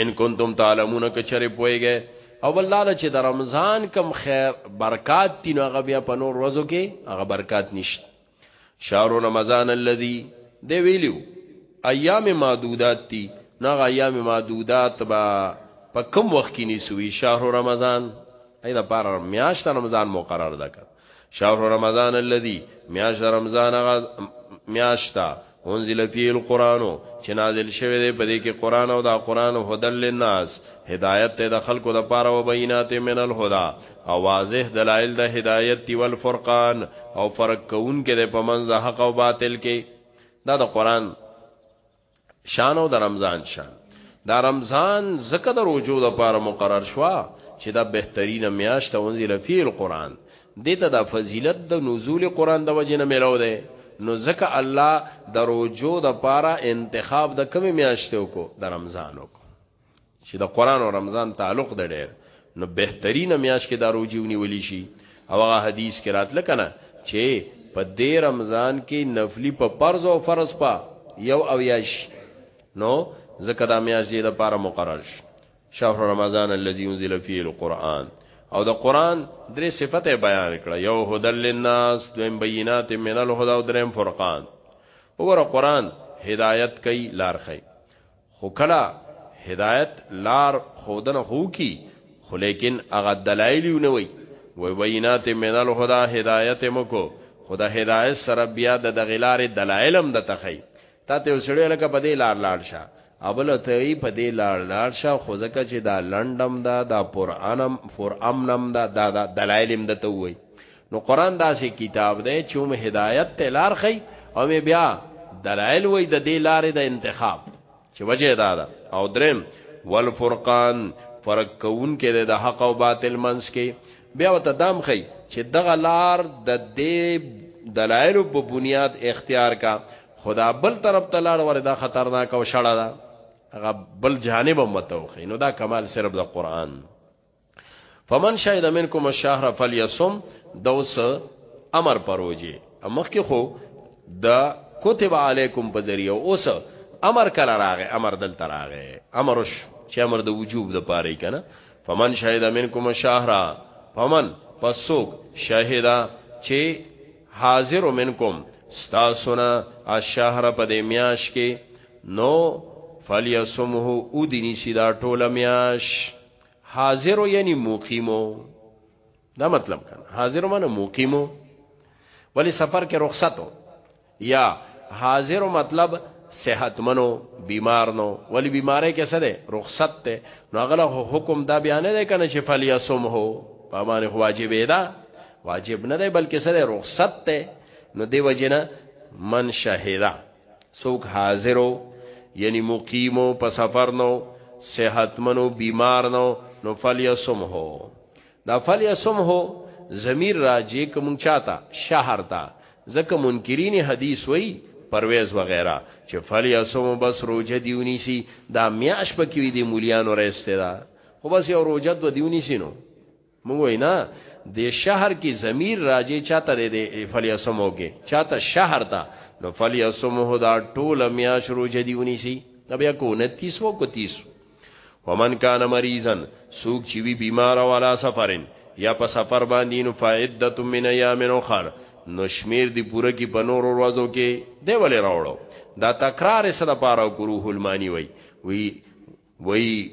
ان کنتم تعلمون کچره پويګه او ولله چې د رمضان کم خیر برکات دي نو هغه بیا په نور ورځو کې هغه برکات نشته شهر رمضان الذي دی ویلو ایام معدودات دي نو هغه ایام معدودات با په کم وخت کې نیسوي شهر رمضان ایدا پر میاشت رمضان مقرر ده شهر رمضان الذي میاش رمضان غز میاشتا انزل فيه القرآن چې نازل شوی دی په دې کې قرآن او دا قرآن هدل للناس هدایت ته د خلکو د پاره او بینات من الهدى او واضح دلایل د هدایت دی والفرقان او فرق کون کې د پمنځ حق او باطل کې دا د قرآن شان او د رمضان شان دا رمضان زکه د روجو د پاره مقرر شوا چې دا بهترینه میاشت اونځي لفی القرآن دته د فضیلت د نزول قرآن د وجه نه ملو ده نو زکه الله د روجو د پاره انتخاب د کمی میاشتو کو د رمضانو کو چې د قران او رمضان تعلق د ډېر نو بهترینه میاش کې دا روزي ونیول شي او هغه حدیث کې راتل کنه چې په دې رمضان کې نفلی په فرض او فرض په یو او یاش نو زکه دا میاش دې د پاره مقرر شي شهر رمضان الذي انزل فيه القرآن او د قران درې صفته بیان کړه یو هدل للناس دویم بینات من الهدى او دریم فرقان وګوره قران هدایت کوي لار خي خو کله هدایت لار ښودنه خو وکړي خو لیکن هغه دلایل یو نه وایي وایي بینات من الهدی هدایت مو کو خو د هدایت سره بیا د دغې لارې دلایل هم درته ښیي تا ته یو سړی لکه په دې لار لاړ شه او بل ته یې په دې لار لاړ شه خو ځکه چې دا لنډم ده دا پر انم پر امنم ده دا دلایل هم درته وایي نو قران داسې کتاب دی چې هم هدایت ته لار خي او مې بیا دلایل وې د دې لارې د انتخاب چې وجه دا ده او درم والفرقان فرق کون کې د حق او باطل منس کې بیا وته دام خي چې دغه لار د دې دلایل په بنیاد اختیار کا خدا بل طرف ته لار وردا خطرناک او شړه ده هغه بل جانب هم متوخی نو دا کمال صرف د قران فمن شهد منکم الشهر فليصم دوس امر پروجي مخکې خو دا کتب علیکم په ذریعہ اوس امر کله راغې امر دل تراغه امرش چې امر د وجوب د پاره کنه فمن شهد منکم الشهر فمن پسوک شهدا چې حاضر منکم ستاسونا الشهر په دې میاش کې نو فلیسمه او دینی سیدا ټوله میاش حاضر یعنی مقیمو دا مطلب کنه حاضر معنی مقیمو ولی سفر کې رخصتو یا حاضر مطلب صحت منو بیمار نو ولی بیماری کې سره رخصت ته نو غله حکم دا بیان نه کنه چې فلیصم هو په باندې واجب ده واجب نه ده بلکې سره رخصت ته نو دی وجنه من شهدا سوک حاضرو یعنی مقیمو په سفر نو صحتمنو بیمار نو نو فلیسم هو دا فلیسم هو ضمیر راجی کوم چاته شهر تا زکه منکرین حدیث وای پرویز وغیرہ چې فلیسم بس روزه دیونی سی دا میاش پکې دی مولیانو رسته دا خو بس یو روزه دو دیونی سینو مونږ وینا د شهر کې ضمیر راځي چاته د فلیسمو کې چاته شهر ته نو فلیسمو دا ټول میا شروع جدیونی سي بیا کو 29 وو کو 30 ومن کان مریضن سوق چې وی بیمار والا سفرن یا په سفر باندې نو فائدت من ایام اخر نو شمیر دی پوره کی په نور ورځو کې دی ولې راوړو دا تکرار سره پاره کروه المانی وی وی وی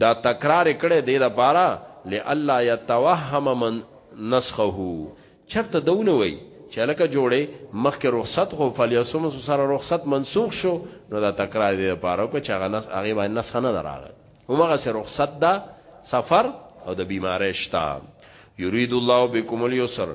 دا تکرار کړه دې د پاره لالا يتوهم من نسخه چرته دونه وی چې لکه جوړې مخکې رخصت خو فلیسوم سره رخصت منسوخ شو نو دا تکرار دی لپاره کو چې هغه نس هغه باندې نسخه نه دراغه همغه سره رخصت دا سفر او د بیمارې شتا یرید الله بكم اليسر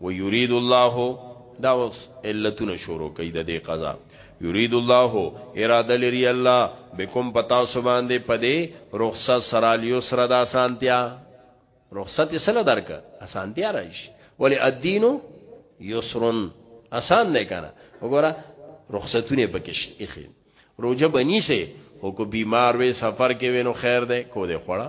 ويريد الله دا اوس علتونه شروع کوي د دې قضا یرید الله اراده لري الله بكم پتا سو باندې پدې رخصت سره الیسر د اسانتیا رخصت سره درک اسانتیا راشي ولی الدین یسرن اسان نه کنه وګوره رخصتونه پکښ اخی روزه بنی سه او کو بیمار وې سفر کې وینو خیر ده کو دې خوړه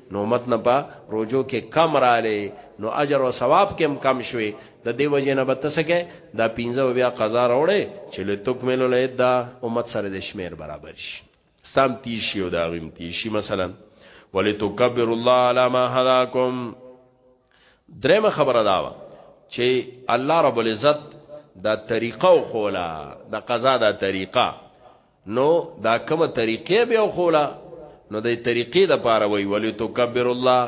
نو مت نه په روزو کې کم را لې نو اجر او ثواب کې هم کم شوي د دې وجې نه بت سکے دا پینځه بیا قضا راوړې چې له تکمل له دا امت سره د شمیر برابر شي سام تیشی او دا غیم تیشی مثلا ولتکبر الله علی ما هداکم درېمه خبره دا و چې الله رب العزت دا طریقه او خولا دا قضا دا طریقه نو دا کومه طریقې به خولا نو د طریقې د پاره وی ولی تو کبر الله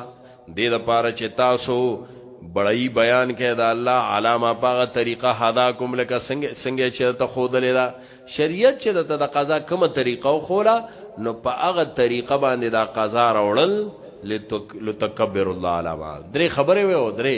دې د پاره چې تاسو بړی بیان کې دا الله علامه پاغه طریقه حدا کوم لکه څنګه څنګه چې ته خود لیدا شریعت چې د د قضا کومه طریقه او خولا نو په هغه طریقه باندې دا قضا راوړل لتکبر الله علامه درې خبره وې او درې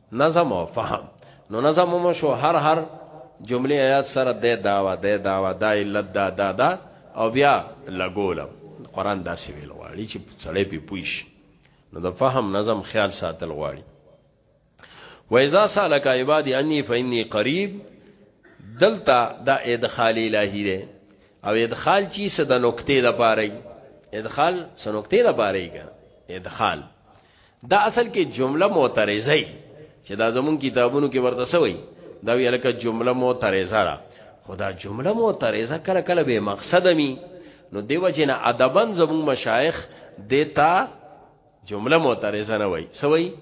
نظم او فهم نو نظم مو شو هر هر جمله آیات سره د داوا د داوا د علت دا دا دا او بیا لګولم قران داسې ویل غواړي چې سړی په پويش نو د فهم نظم خیال ساتل غواړي وایذا سالک عبادی انی فینی قریب دلتا دا ادخال الهی ده او ادخال چی څه د نقطې د پاره ادخال څه نقطې د پاره ادخال دا اصل کې جمله معترضه ای چې دا زمون کتابونو کې ورته سوی دا وی لکه جمله معترضه را خدا جمله معترضه کله کله به مقصد می نو دیو جن ادبن زمون مشایخ دیتا جمله معترضه نه وای سوی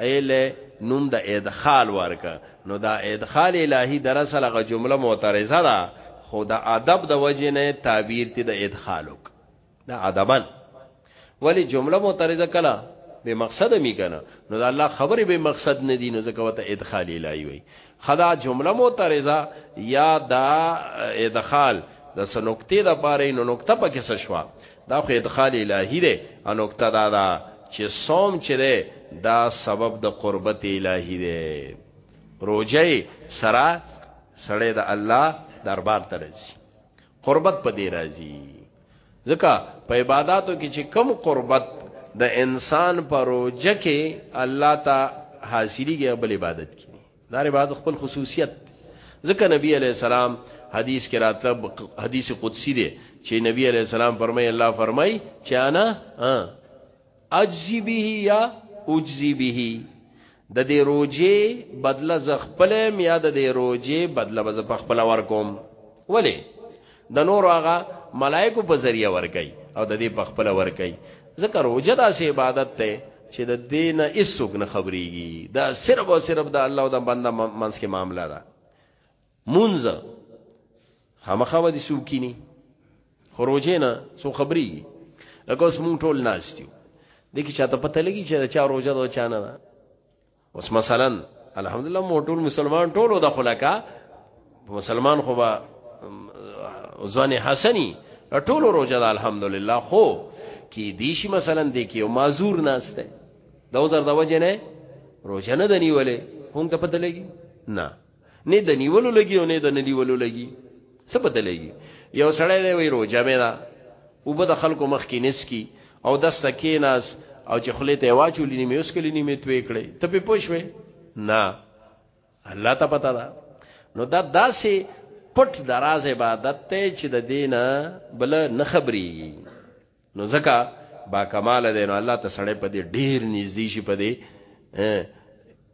ایله نوم د ادخال ورکه نو دا ادخال الهی دراصل غ جمله معترضه ده خو د ادب د وجه نه تعبیر تی د ادخالک دا ادبن ولی جمله معترضه کلا به مقصد می کنه نو دا الله خبره به مقصد نه دی نو ځکه وته ادخال الهی وی خدا جمله معترضه یا دا ادخال د سنوکته د پاره نو نوکته پکې سشوا دا خو ادخال الهی دی ان نوکته دا دا چې صوم چې دی دا سبب د قربت الهی دی روجه سرا سړی د الله دربار ته رسی قربت په دې راځي ځکه په عبادتو کې چې کم قربت د انسان پر روجه کې الله ته حاصلېږي بل عبادت کې دا عبادت خپل خصوصیت ځکه نبی علی السلام حدیث کې راتله حدیث قدسی دی چې نبی علی السلام فرمایي الله فرمایي چې انا اجزی به یا اجزی به د دې روجه بدله ز خپل میا د دې روجه بدله بز په خپل ور کوم ولی د نور هغه ملائکو په ذریعہ ور کوي او د دې په خپل ور کوي ځکه روجه داسې عبادت ته چې د دین ایسوک نه خبريږي دا صرف او صرف د الله او د بنده منس کې معاملہ ده مونږ خامخا ودی سوکینی خروجه نه سو خبري لکه اوس مونږ ټول ناشتیو د کی چاته پته لګی چې دا چا روزه دا چا نه ده اوس مثلا الحمدلله مو ټول مسلمان ټول د خلکا مسلمان خو با ځوان حسنی ټول روزه ده الحمدلله خو کی دیشی مثلا د کی او معذور ناشته دا وزر د وجه نه روزه نه دنی ولې هم ته پته لګی نه نه د نیولو لګي او نه د نیولو لګي څه بدلېږي یو سړی دی وی روزه مې ده او به د خلکو مخ کې نس کی او دسته کې ناس او چې خلې ته واچولې نیمه اوس کلی نیمه توې کړې ته په پوښوي نه الله ته پتا ده نو دا داسې پټ دراز عبادت ته چې د دینه بل نه خبري نو ځکه با کمال دی نو الله ته سړی په دې ډیر نږدې شي په دې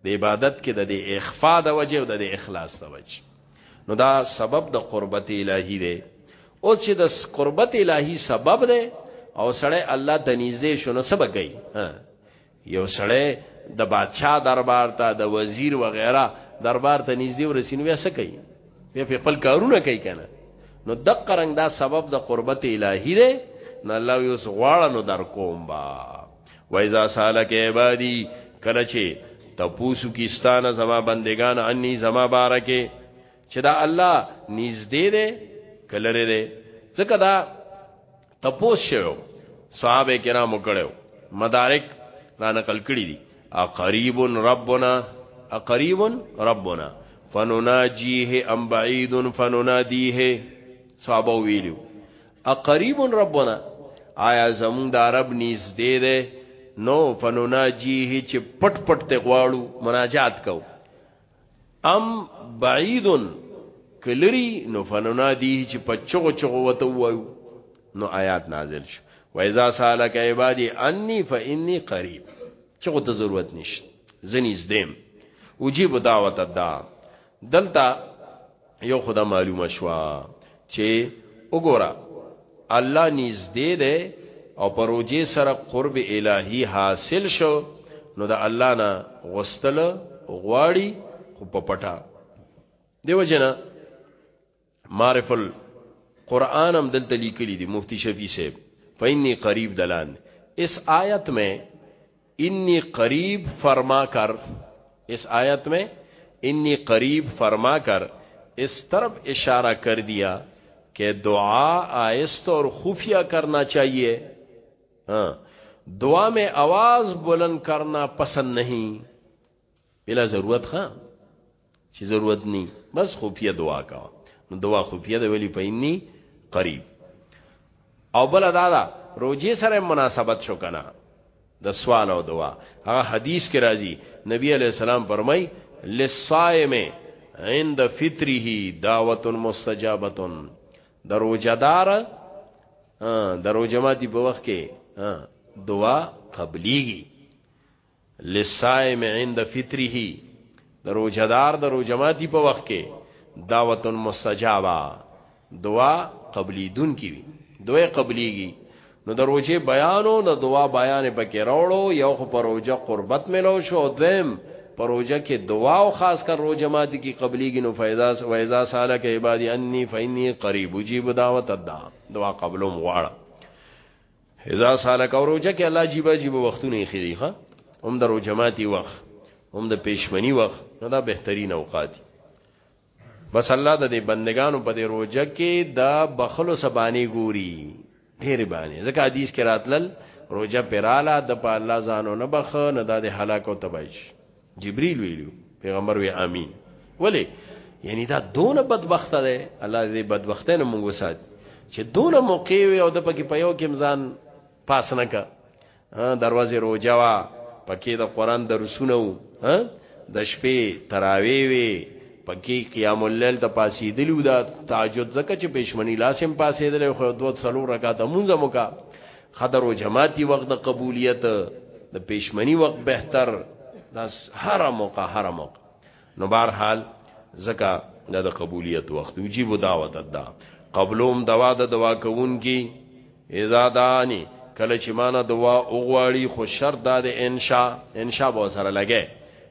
د عبادت کې د دې اخفا د وجه او د دې اخلاص د وجه نو دا سبب د قربت الهی دی او چې د قربت الهی سبب دی او سړی الله ته نږدې شونه سبا کوي یو سړی د بادشاہ دربار ته د وزیر وغیرہ دربار ته نږدې ورسین ویا سکی بیا په خپل کارونه کوي کنه نو د قرنګ دا سبب د قربت الهی دی نه الله یوس غواړه نو در کوم با وایذا سالک عبادی کله چې تپوسو کیستانه زما بندگان انی زما بارکه چې دا الله نږدې دی کلره دی ځکه دا تپوس شوو صحابه کرامو کړو مدارک را نقل کړی دي اقریب ربنا اقریب ربنا فنناجیه ام بعید فننادیه صحابه ویلو اقریب ربنا آیا زمون د عرب نږدې ده نو فنناجیه چې پټ پټ ته غواړو مناجات کوو ام بعید کلری نو فننادی چې په چغو چغو وته وایو نو آیات نازل شو و اذا سالک عبادی انی فانی قریب چغو ته ضرورت نشته زنیز دیم وجیب دعوت الدعاء دلته یو خدا معلومه شوا چې وګوره الله نږدې ده او پروژې سره قرب الهی حاصل شو نو د الله نه غستل غواړي خو په پټه دیو جنا معرف القرآن هم دلته لیکلي دي مفتی شفیع صاحب فإني قریب دلان اس آیت میں انی قریب فرما کر اس آیت میں انی قریب فرما کر اس طرف اشارہ کر دیا کہ دعا آہستہ اور خفیہ کرنا چاہیے ہاں دعا میں آواز بلند کرنا پسند نہیں بلا ضرورت ښه چې ضرورت ني بس خفیه دعا کا نو دعا خفیه د ویلی پایني قریب او بل ادا دا روزي سره مناسبت شو کنه د سوال او دعا هغه حدیث کې راځي نبی علی السلام فرمای للصائم عند فطره دعوت مستجابه د روزدار د روزماتي په وخت کې دعا قبليږي للصائم عند فطره د روزه دار د روزه ماتي په وخت کې دعوت مستجابه دعا قبلي دن کی وي دوی قبليږي نو د روزه بیانو د دعا بیان پکې راوړو یو خو پر روزه قربت ملو شو دویم پر روزه کې دعا او خاص کر روزه ماتي کې قبليږي نو فیضا ویزا سالک عبادی انی فینی قریب جیب دعوت الدعاء دعا قبلهم واړه اذا سالک او روجه کې الله جیبه جیبه وختونه یې خېری ښا هم د روجماتي وخت هم د پېشمنی وخت نو دا بهترین اوقات بس الله د دې بندگانو په دې روجه کې دا بخلو سبانی ګوري ډېر باندې ځکه حدیث کې راتلل روجه پراله د په الله ځانو نه بخ نه د هلاک او تبایش جبريل ویلو پیغمبر وی امين ولی یعنی دا دونه بدبخته ده الله دې بدبخته نه موږ وسات چې دونه موقع وي او د پکې په یو کې مزان پاس نه کا دروازه روجوا پکې د قران درسونه وو د شپې تراوی وي پکې قیام الليل ته پاسې دلو دا تهجد زکه چې پښمنی لاسم پاسې دلې خو دوه څلور رکعات مونږه مکا خدر و جماعتی وقت د قبولیت د پیشمنی وقت بهتر دا هر موقع هر موقع نو بهر حال زکا دا د قبولیت وخت وجيب دعوت ادا قبلوم دوا د دوا کوون کی اذا دانی کله چې مانه دوا اوغواړي خو شرط دا د انشا انشا به سره لګي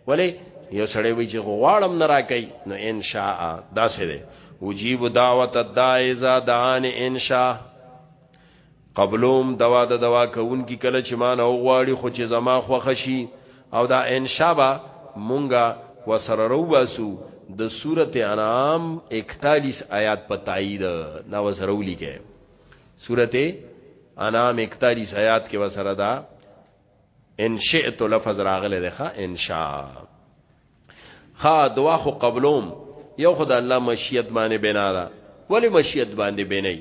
ولی یو سړی وی چې غواړم نه راکې نو انشا دا سره وجيب دعوت الداعي اذا دعان انشا قبلوم دوا د دوا کون کی کله چې ما نه غواړي خو چې زما خوښ شي او دا انشابه مونږه وسره روباسو د سورته انعام 41 آیات په تایید دا وسره ولیکه سورته انعام 41 آیات کې وسره دا ان شئت لفظ راغله ده ان شاء خا دعا خو قبلوم یو خدای الله مشیت باندې بنا ده ولی مشیت باندې بنئ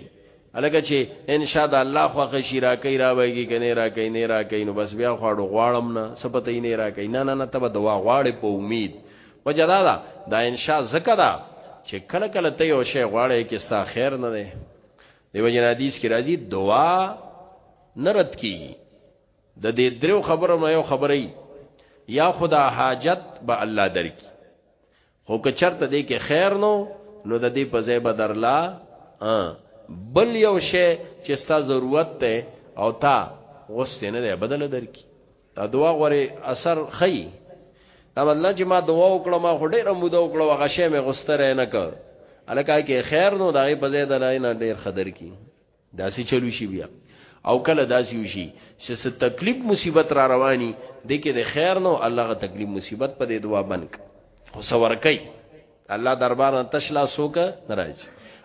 الګه چې ان شاء الله الله خو خشی را کوي را وایږي کنه را کوي نه را کوي نو بس بیا خواړو غواړم نه سپته یې نه را کوي نه نه نه تب دوا غواړې په امید وجدا دا دا ان شاء زکه دا چې کله کله ته یو شی غواړې کې ستا خیر نه دی دیو جن حدیث کې راځي دعا نرد کیږي د دې دریو خبرو نه یو خبره ای یا خدا حاجت به الله درکې خو که چرته دې کې خیر نو نو د دې په ځای بدرلا بل یو شی چې ستا ضرورت ته او تا غوسته نه دی بدل درکې دا دعا غوري اثر خي دا بدل چې ما دعا وکړه ما خو ډېر مو دعا وکړه هغه شی مې غوستره نه کړ الکه کې خیر نو دغه په ځای د لاینه ډېر خدر کی داسې چلو شي بیا او کله داسې وشي چې څه تکلیف مصیبت را رواني د کې د خیر نو الله غ تکلیف مصیبت په دې دعا بنک خو سور کوي الله دربار نه تشلا سوک ناراض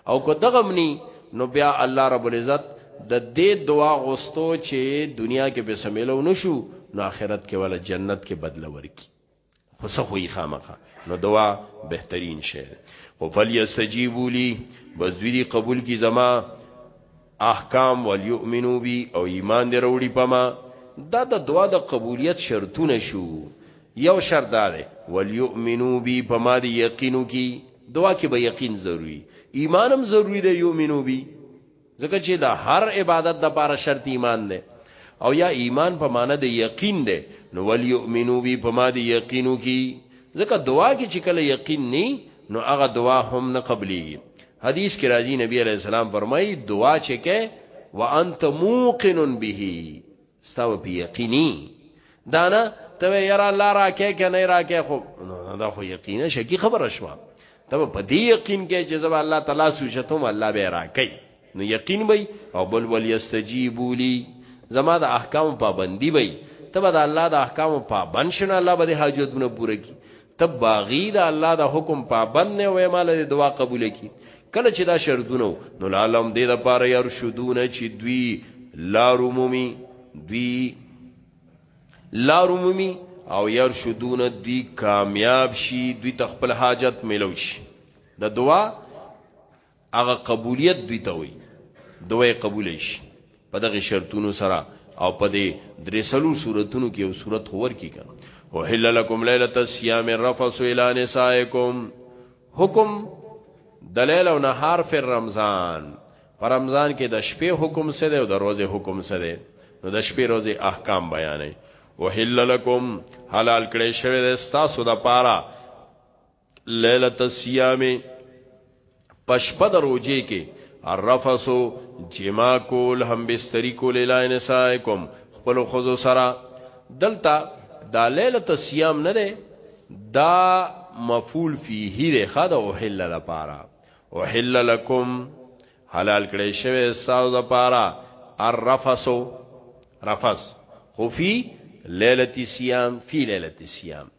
او کو دغمنی نو بیا الله رب العزت د دې دعا غوستو چې دنیا کې به سمیلو نشو نو آخرت کې ولا جنت کې بدل ورکی خو څه خو یې خامخه نو دوا بهترین شی او فلیستجیبوا لی بس دوی دی قبول کی زما احکام ولیؤمنو بی او ایمان دی وروړي پما دا د دعا د قبولیت شرطونه شو یو شرط دا دی ولیؤمنو بی پما دی یقینو کی دعا کې به یقین ضروری ایمانم ضروری دی یؤمنو بی ځکه چې د هر عبادت د پاره شرط ایمان دی او یا ایمان په معنی د یقین دی نو ول یؤمنو بی په ما دی یقینو کی ځکه دعا کې چې کله یقین نی نو هغه دعا هم نه قبلی حدیث کې راځي نبی علی السلام فرمایي دعا چې کې وانت موقن به ستا په یقیني دانا ته یاره الله راکې کنه راکې خو دا خو یقینا شکی خبره شوه ته په دې یقین کې چې زما الله تعالی سوجتم الله به راکې نو یقین وي او بل ول یستجیبو لی زما د احکام پابندی وي ته به د الله د احکام پابند شنه الله به حاجتونه پوره کی تب باغی دا الله دا حکم پابند نه وای مال د دعا قبول کی کله چې دا شرطونه نو لعلم دې د پاره ير شودون چې دوی لارومومي دوی لارومومي او ير شودون دوی کامیاب شي دوی تخپل حاجت ملو شي د دعا هغه قبولیت دوی ته وي دوی قبول شي په دغه شرطونو سره او په دې درې سلو صورتونو کې یو صورت خور کی کړه او حل لكم ليله الصيام الرفث الى نسائكم حکم دلیل او نهار فر رمضان پر رمضان کې د شپې حکم څه دی او د ورځې حکم څه دی نو د شپې ورځې احکام بیانې او حل لكم حلال کړي شوی د تاسو د پاره لیلۃ الصیام پشپ د روزه کې الرفسو جما کول هم بستری کول الی نسائکم خپل خزو سره دلتا دا لیلۃ الصیام نه ده دا مفعول فیه ده خدا او حل لپاره او حل لکم حلال کړي شوی ساو د پاره الرفسو رفس خو فی لیلۃ الصیام فی لیلۃ الصیام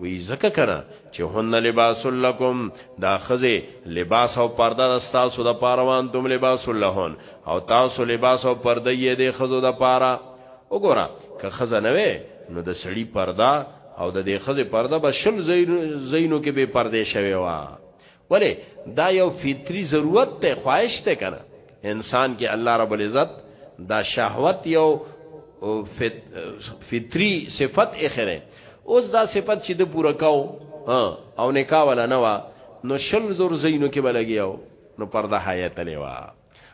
وي ځکه کنه چې هن لباس لکم دا خزه لباس او پرده د تاسو د پاره وان تم لباس لهن او تاسو لباس او پرده یې د خزو د پاره وګوره که خزه نه وي نو د سړی پرده او د دې خزه پرده به شل زینو کې به پرده شوی و ولی دا یو فطری ضرورت ته خواهش ته کنه انسان کې الله رب العزت دا شهوت یو فطری صفت اخره اوس دا صفت چې د پوره کاو او نکاح ولا نه وا نو شل زور زینو کې بلګیاو نو پرده حیات لیوا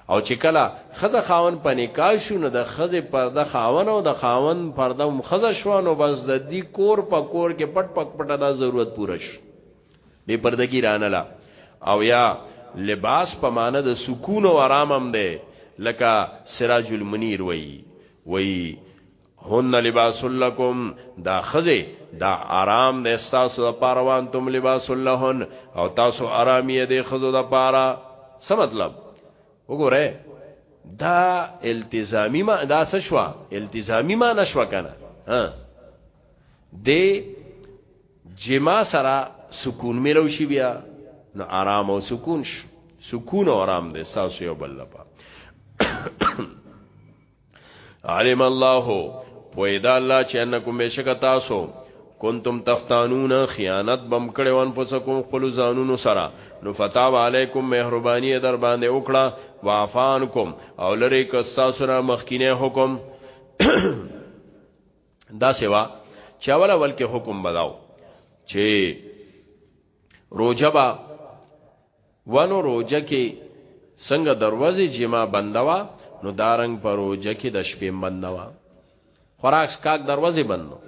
او چې کله خزه خاون په نکاح شو نو د خزه پرده خاون او د خاون پرده هم خزه شو نو بس د دې کور په کور کې پټ پک پټه دا ضرورت پوره شو بے پردگی رانلا او یا لباس په معنی د سکون او آرام هم ده لکه سراج المنیر وی وی هن لباس لکم دا خزه دا آرام د استاسو د پاره وان تم لباس لهن او تاسو آرامي د خزو د پاره څه مطلب وګوره دا التزامی ما دا څه شو التزامی ما نشو کنه ها د جما سره سکون ملو شي بیا نو آرام او سکون شي سکون او آرام دې ساسو یو بل لپا علم الله پویدا الله چې انکم بشک تاسو کنتم تختانون خیانت بم کړي وان پسکم خپل ځانونو سره نو فتاب علیکم مهرباني در باندې وکړه وعفانکم او لری که تاسو را مخکینه حکم دا سوا چې اول اول کې حکم بداو چې روجبا ونو روجه کې څنګه دروازه جما بندوا نو دارنګ پر روجه کې د شپې بندوا خوراک سکاک دروازه بندو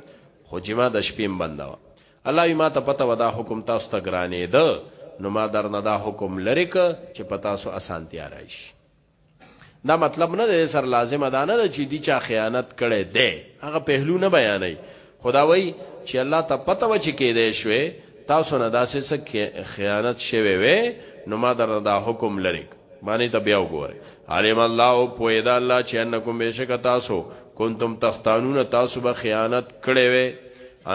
خو جما د شپې بندوا الله یې ما ته پته ودا حکم تاسو ته ګرانې ده نو ما درنه دا حکم لری ک چې پتا سو اسانتیا راشي دا مطلب نه دی سر لازم ادا نه چې دی چا خیانت کړي دی هغه پهلو نه بیانې خدا وای چې الله ته پته و چې کې دی شوي تاسو نه داسې څه خیانت شوي وي نو ما در دا حکم لري باندې ته بیا وګوره علم الله او پوی دا الله چې انکم بشک تاسو کنتم تختانون تاسو به خیانت کړي وي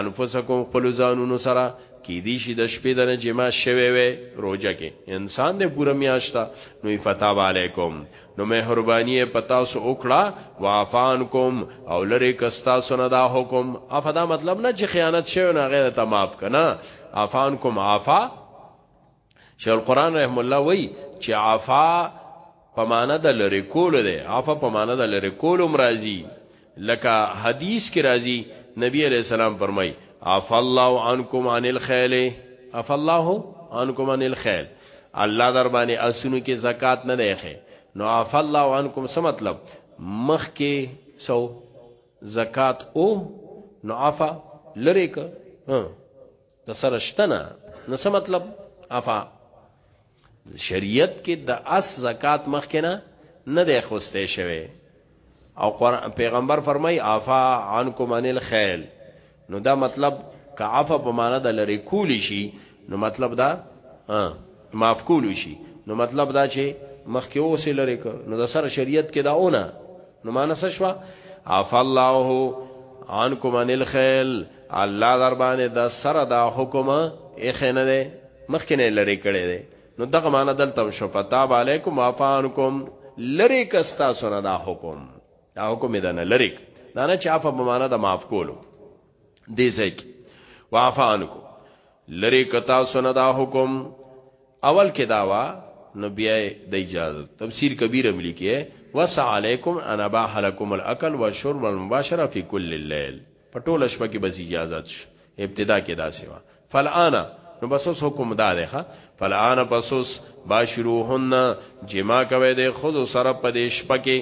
انفسکم خپل ځانونو سره کی دی شي د شپې د جما شوي وي روزه کې انسان دې پوره میاشتا نو فتاب علیکم نو مهرباني پتا سو وکړه وافان کوم او لری کستا سونه دا حکم افدا مطلب نه چې خیانت شوی نه غیر ته معاف کنا افان کوم عفا شیخ القران رحم الله وای چې عفا په معنا د لری کول دی عفا په معنا د لری کول مرضی لکه حدیث کې راځي نبی علیہ السلام فرمای عفا الله عنکم عن الخیل عفا الله عنکم عن الخیل الله در باندې اسونو کې زکات نه دیخه نو عفا الله عنکم څه مطلب مخ کې سو زکات او نو عفا لری ک د سره شته نه نو څه مطلب افا شریعت کې د اس زکات مخکې نه نه دی خوسته شوی او پیغمبر فرمای افا عنکم عن الخيل نو دا مطلب کعفه په معنا د لری کولی شي نو مطلب دا ها معاف کول شي نو مطلب دا چې مخکې اوسې لري ک نو د سر شریعت کې دا اونه نو مانسه شو عف الله عنکم عن الخيل الله در باندې د سره دا حکم یې خنه ده مخکې نه لري کړي ده نو دغه معنی دلته شو پتا علیکم عفانکم لری کستا سره دا حکم دا حکم دنه لری دا نه چا په معنا د معاف کولو دې ځای کې وعفانکم لری کتا سن دا حکم اول کې داوا نو بیا د اجازه تفسیر کبیر ملي کې وس علیکم انا باح لكم الاكل والشرب والمباشره في كل الليل په ټوله شپه کې بس اجازه ابتدا کې دا سیوا فالآن نو بس اوس حکم دا دی ښا فالآن پس اوس باشروهن جما کوي د خود سره په دې شپه کې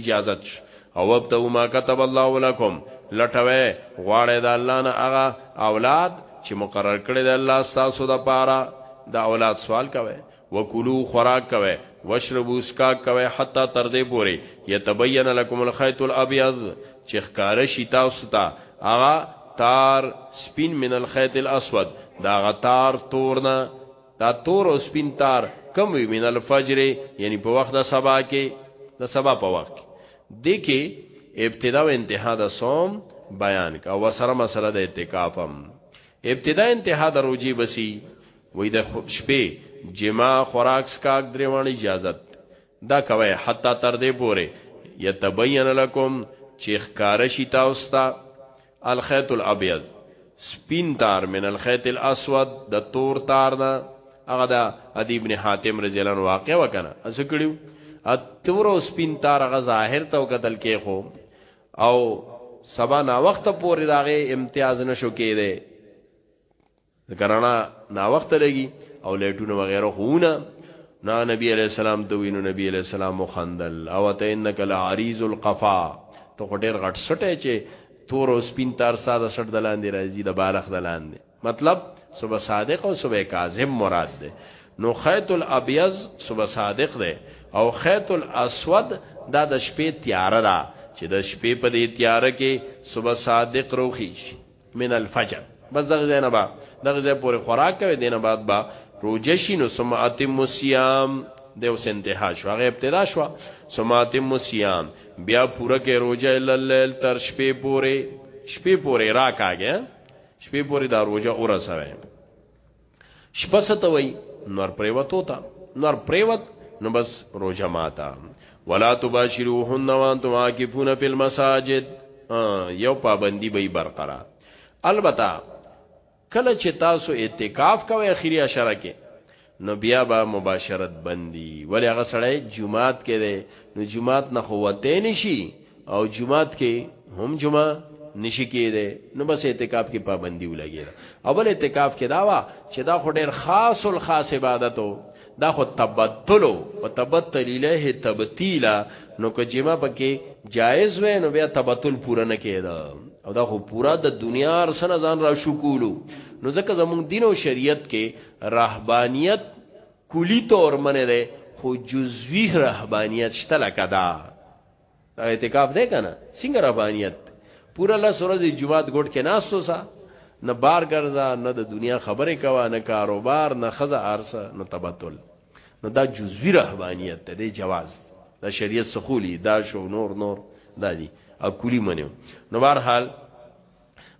اجازت شو او وبتو ما كتب الله لكم لټوي غواړي د الله نه هغه اولاد چې مقرر کړی د الله تاسو د پاره د اولاد سوال کوي وکلو خوراک کوی واشربو څښاک کوی حتی تر دې پورې یتبین لکم الخیط الابیض چې ښکاره شي تاسو ته هغه تار سپین من الخیط الاسود دا هغه تار تور نه دا تور او سپین تار کم وی من الفجر یعنی په وخت د سبا کې د سبا په وخت کې د کې ابتدا او انتها د صوم بیان کا ور سره مسله د اعتکافم ابتدا انتها د روزي بسی وی د شپې جما خوراک سکاک دریوان اجازت دا کوي حتی تر دې پوره یتبین لکم چې ښکارشی تاسو ته الخيط الابيض سپین تار من الخيط الاسود د تور تار نه هغه د ادی ابن حاتم رضی الله عنه واقع وکنه اس کړیو اتور او سپین تار غ ظاهر تو قتل کې خو او سبا نا وخت پورې داغه امتیاز نشو کېده ځکه رڼا ناوخته لګي او لایټونه وغیره خونه نا نبی علیہ السلام ته وینو نبی علیہ السلام خندل او ته انک لعریض القفا ته خټیر غټ سټه چې تور او سپین تار ساده سټ دلاندې راځي د بالغ دلاندې مطلب صبح صادق او صبح کاذب مراد ده نو خیط الابیض صبح صادق ده او خیط الاسود دا د شپې تیار را چې د شپې په دې تیار کې صبح صادق روخی شي من الفجر بس دغه ځای نه با دغه ځای پورې خوراک کوي دینه بعد با روجه شي نو ثم اتم صيام د اوس انتها شو هغه ابتدا شو ثم اتم صيام بیا پوره کې روجه الليل تر شپې پورې شپې پورې راکاږي شپې پورې دا روجه اورسوي شپه څه ته وایي نور پریوتو ته نور پریوت نو بس روزه ماته ولا تباشروهن وانتم عاکفون فی المساجد یو پابندی به برقرار البته کله چې تاسو اعتکاف کوئ اخیری عشره کې نو بیا به مباشرت بندي ولی هغه سړی جمعات کې دی نو جمعات نه خوته نشي او جمعات کې هم جمعه نشي کېده نو بس اعتکاف کې پابندي ولګي او بل اعتکاف کې دا وا چې دا خو ډېر خاص ال خاص عبادتو دا خو تبتلو او تبتل الیه تبتیلا نو که جما پکې جایز وې نو بیا تبتل پورا نه کېده او دا خو پورا د دنیا سره ځان را شکولو نو ځکه زموږ دین او شریعت کې رهبانیت کلی تور منه ده خو جزوی رهبانیت شته لکه دا دا اعتکاف دی کنه څنګه ربانیت پورا لس ورځې جمعات ګډ کې ناستو سا نه بار ګرځا نه د دنیا خبرې کوا نه کاروبار نه خزه ارسه نه تبتل نو دا جزوی رهبانیت ته دی جواز دا شریعت سخولی دا شو نور نور دا دی او کلی منو نو بهر حال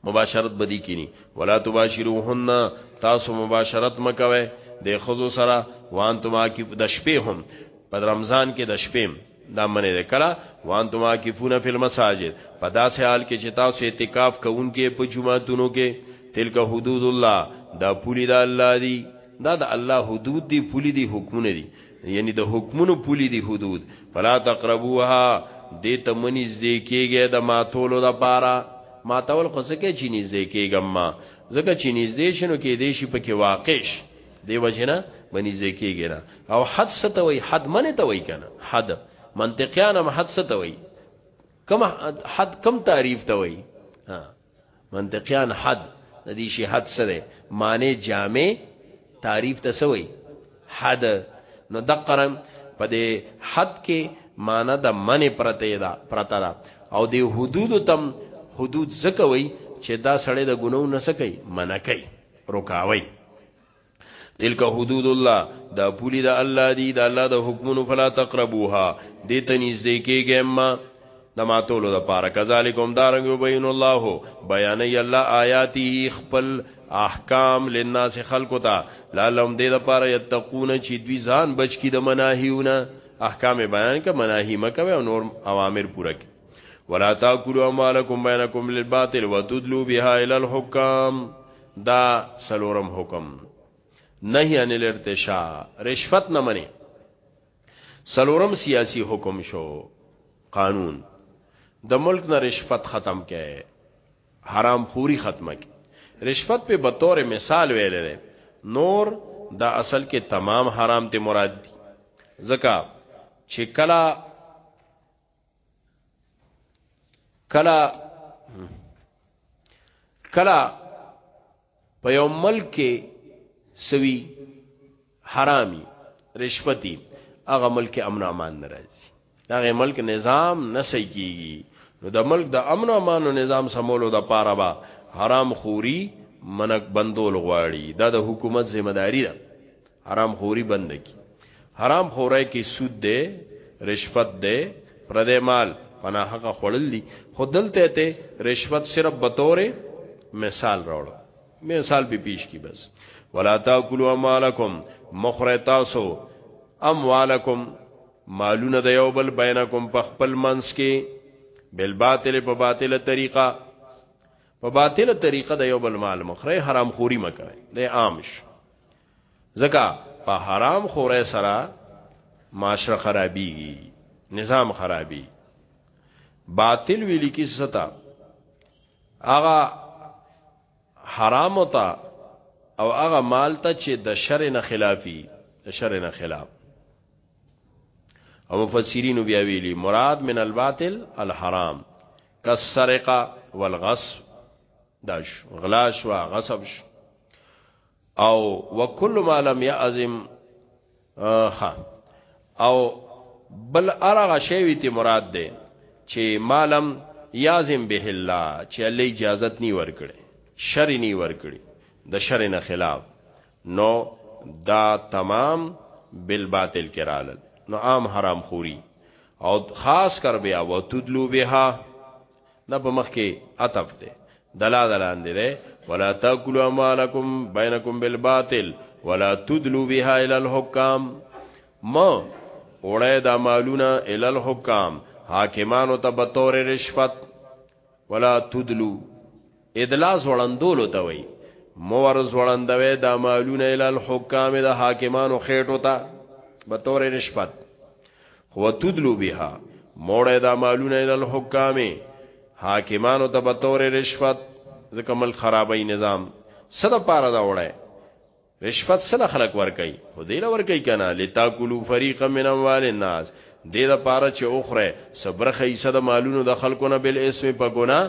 مباشرت بدی کینی ولا تباشروهن تاسو مباشرت مکوي د خزو سره وانتم عاکف د شپې هم په رمضان کې د شپې دا منې ده کړه وانتم عاکفون فی المساجد په داسې حال کې چې تاسو اعتکاف کوونکې په جمعهتونو کې تلک حدود الله دا پولی دا الله دی دا د الله حدود دی پولی دی حکمونه دی یعنی د حکمونو پولی دی حدود فلا تقربوها دې ته منځ دې کېږي د ماتولو د پاره ماتول خو څه کې چې نږ دې کېږم ما ځکه چې نږ دې شنو کې دې شي پکې واقعش دی وجنه بني زکیږي نه او حد ستوي حد منه توي کنه حد منطقيان هم حد ستوي کم حد کم تعریف توي منطقیان حد د دې شي حد څه دی معنی جامع تعریف ته سوی حد نو دقرن په دې حد کې معنی د من پرته دا پرته دا او د حدود تم حدود زکوي چې دا سړی د ګنو نه سکی منکای رکاوي تلک حدود الله دا پولی دا الله دی دا الله د حکمونو فلا تقربوها دې ته نږدې کېږئ ما د ماتولو د پاره کذالکم دارنګ یبین الله بیان ی الله آیاته خپل احکام للناس خلق تا لعلهم دې د پاره یتقون چې دوی ځان بچ کی د مناهیونه احکام بیان ک مناهی مکه او نور اوامر پوره کی ولا تاکلوا اموالکم بینکم للباطل وتدلوا بها الى الحکام دا څلورم حکم نهی عن الارتشاء رشوت نه منی څلورم سیاسی حکم شو قانون د ملک نه رشوت ختم کړي حرام خوري ختمه کړي رشوت په بطور مثال ویل دي نور دا اصل کې تمام حرام ته مراد دي ځکه چې کلا کلا کلا په یو ملک کې سوي حرامي رشوتي هغه ملک امن امان ناراضي هغه ملک نظام نه صحیح کیږي نو د ملک د امن امان او نظام سمولو د پاره با حرام خوري منک بندول غواړي دا د حکومت ذمہ داری ده حرام خوري بند کی حرام خورای کی سود ده رشوت ده پردې مال پنا حق خړل دي خودلته ته رشوت صرف بتوره مثال راوړو مثال به پیش کی بس ولا تاکلوا مالکم مخره تاسو اموالکم مالونه د یو بل بینکم په خپل منس کې بل باطل په باطله طریقه په باطله طریقه د یو بل مال مخره حرام خوري مکه د عامش ځکه په حرام خوره سره معاشره خرابيږي نظام خرابي باطل ویل کی ستا اغا حرام تا او اغا مال ته چې د شر نه خلافي د شر نه خلاف او مفسرین بیا ویلي مراد من الباطل الحرام کالسرقه والغصب داش غلاش وا غصب شو او وکل ما لم يعزم ها او بل ارغه شوی تی مراد ده چې مالم یازم به الله چې الله اجازه نی ورکړي شر نی ورکړي د شر نه خلاف نو دا تمام بالباطل کرال نو عام حرام خوري او خاص کر بیا وتدلو بها دا په مخ کې عطف ده دلا دلان دی ده ولا تاکلوا اموالکم بینکم بالباطل ولا تدلوا بها الى الحکام ما وړه دا مالونه الى الحکام حاکمانو ته به تور رشوت ولا تدلوا ادلا زوړندولو ته وای مور زوړندوي د مالونه ال الحکام د حاکمانو خېټو ته به تور نشپت خو تدلو بها مور د مالونه ال الحکام حاکمانو ته به تور رشوت ځکه ملک خرابې نظام صد پاره دا وړه رشوت سره خلق ورکي خو دې لور کوي کنه لتاکلو فریقا من اموال الناس دې د پاره چې اوخره صبرخه یې صد مالونو د خلکو نه بل اسم په ګنا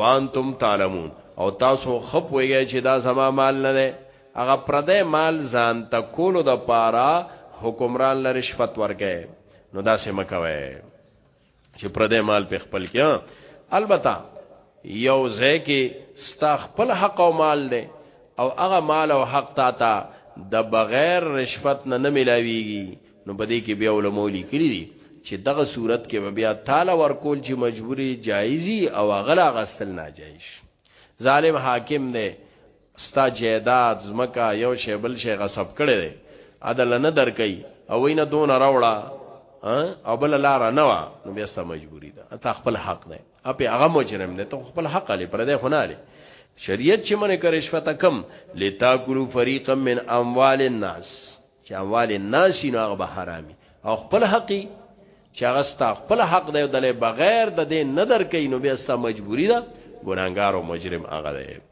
وانتم تعلمون او تاسو خپ ویږئ چې دا زما مال نه ده هغه پردې مال ځان ته کولو د پاره حکمران لري شفت ورکه نو دا سم کوي چې پردې مال په خپل کې البته یو ځای کې ستا خپل حق او مال دی او هغه مال او حق تا ته د بغیر رشوت نه نه ملاويږي نو بده کې بیا علماء لیکلي دي چې دغه صورت کې بیا تعالی ورکول چې مجبوري جایزي او غلا غستل ناجایز ظالم حاکم دی ستا جایداد، ځمکه، یو شی بل شی غصب کړی دی، عدله نه درکوي او وایي نه دونه راوړه او بله لاره نه وه نو بیا ستا مجبوري ده، ستا خپل حق دی، اپې هغه مجرم دی، ته خو خپل حق اخلې، پردی خو نه اخلې. شریعت چې منع کړی رشوت ته کوم، لتاکلوا فریقا من اموال الناس، چې اموال الناس وي نو هغه به حرام وي او خپل حق وي چې هغه ستا خپل حق دی او دله بغیر د دې نه درکوي نو بیا ستا مجبوري ده، ګنهګار او مجرم هغه دی.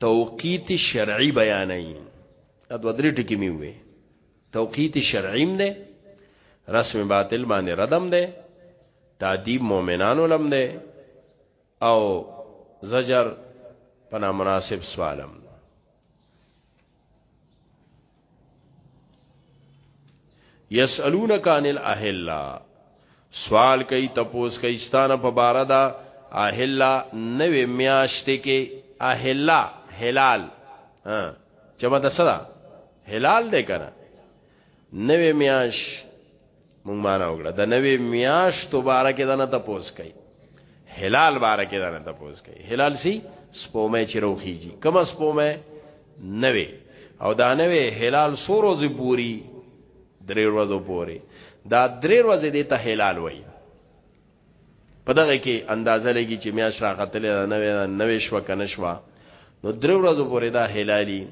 توقیت شرعی بیانای دا دو درې ټکی می وې توقیت شرعیم ده رسم باطل باندې ردم ده تعذیب مؤمنانو لم ده او زجر پنا مناسب سوالم یسالونک عن الاهلا سوال کوي تپوس کوي ستانه په بار دا اهلا نوې میاشتې کې اهلا هلال ها چمه د صدا هلال دې کنه نوې میاش مونږ معنا وکړه د نوې میاش تو باره کې دنه تپوس کوي هلال باره کې دنه تپوس کوي هلال سی سپومه چې روخیږي کوم سپومه نوې او دا نوې هلال سورو زی پوری درې ورځې پوری دا درې ورځې د ته هلال وای په دغه کې اندازه لګي چې میاش راغتلې ده نوې نوې شو کنه شو نو درې ورځې پورې دا هلالي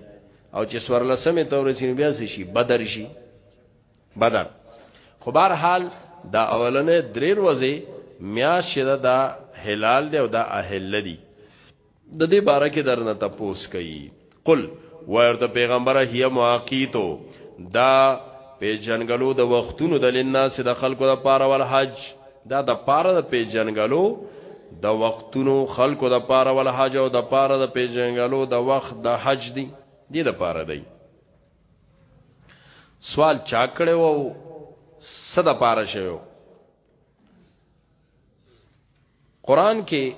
او چې سورلسمه تورسین بیا شي بدر شي بدر خو بهر حال دا اولنې درې ورځې میاش شده دا هلال دی او دا اهل دی د دې باره کې درنه تپوس کوي قل ورته پیغمبره هي مواقیتو دا په جنګلو د وختونو د لناس د خلکو د پاره ول حج دا د پاره د په جنګلو د وختونو خلکو د پاره ول حج او د پاره د په جنګلو د وخت د حج دی دی د پاره دی سوال چا کړو صد پاره شوی قران کې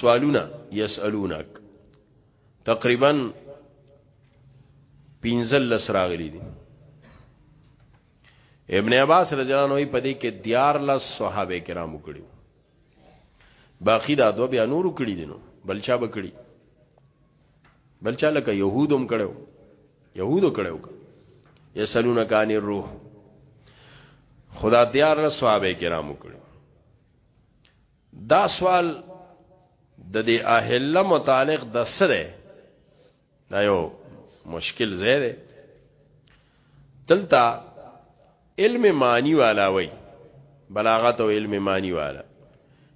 سوالونه یسالونک تقریبا پینزل لس راغلی دي ابن عباس رضی الله عنه په دې کې دیار لس صحابه کرامو کړي باقی دا دو بیا نورو کړي دي نو بل چا به کړي بل چا لکه يهودم کړو يهودو کړو یسلونک عن الروح خدا دیار له صحابه کرامو کړو دا سوال د دې اهله متعلق د سره دا یو مشکل زیاده دلته علم معنی والا وای بلاغت او علم معنی والا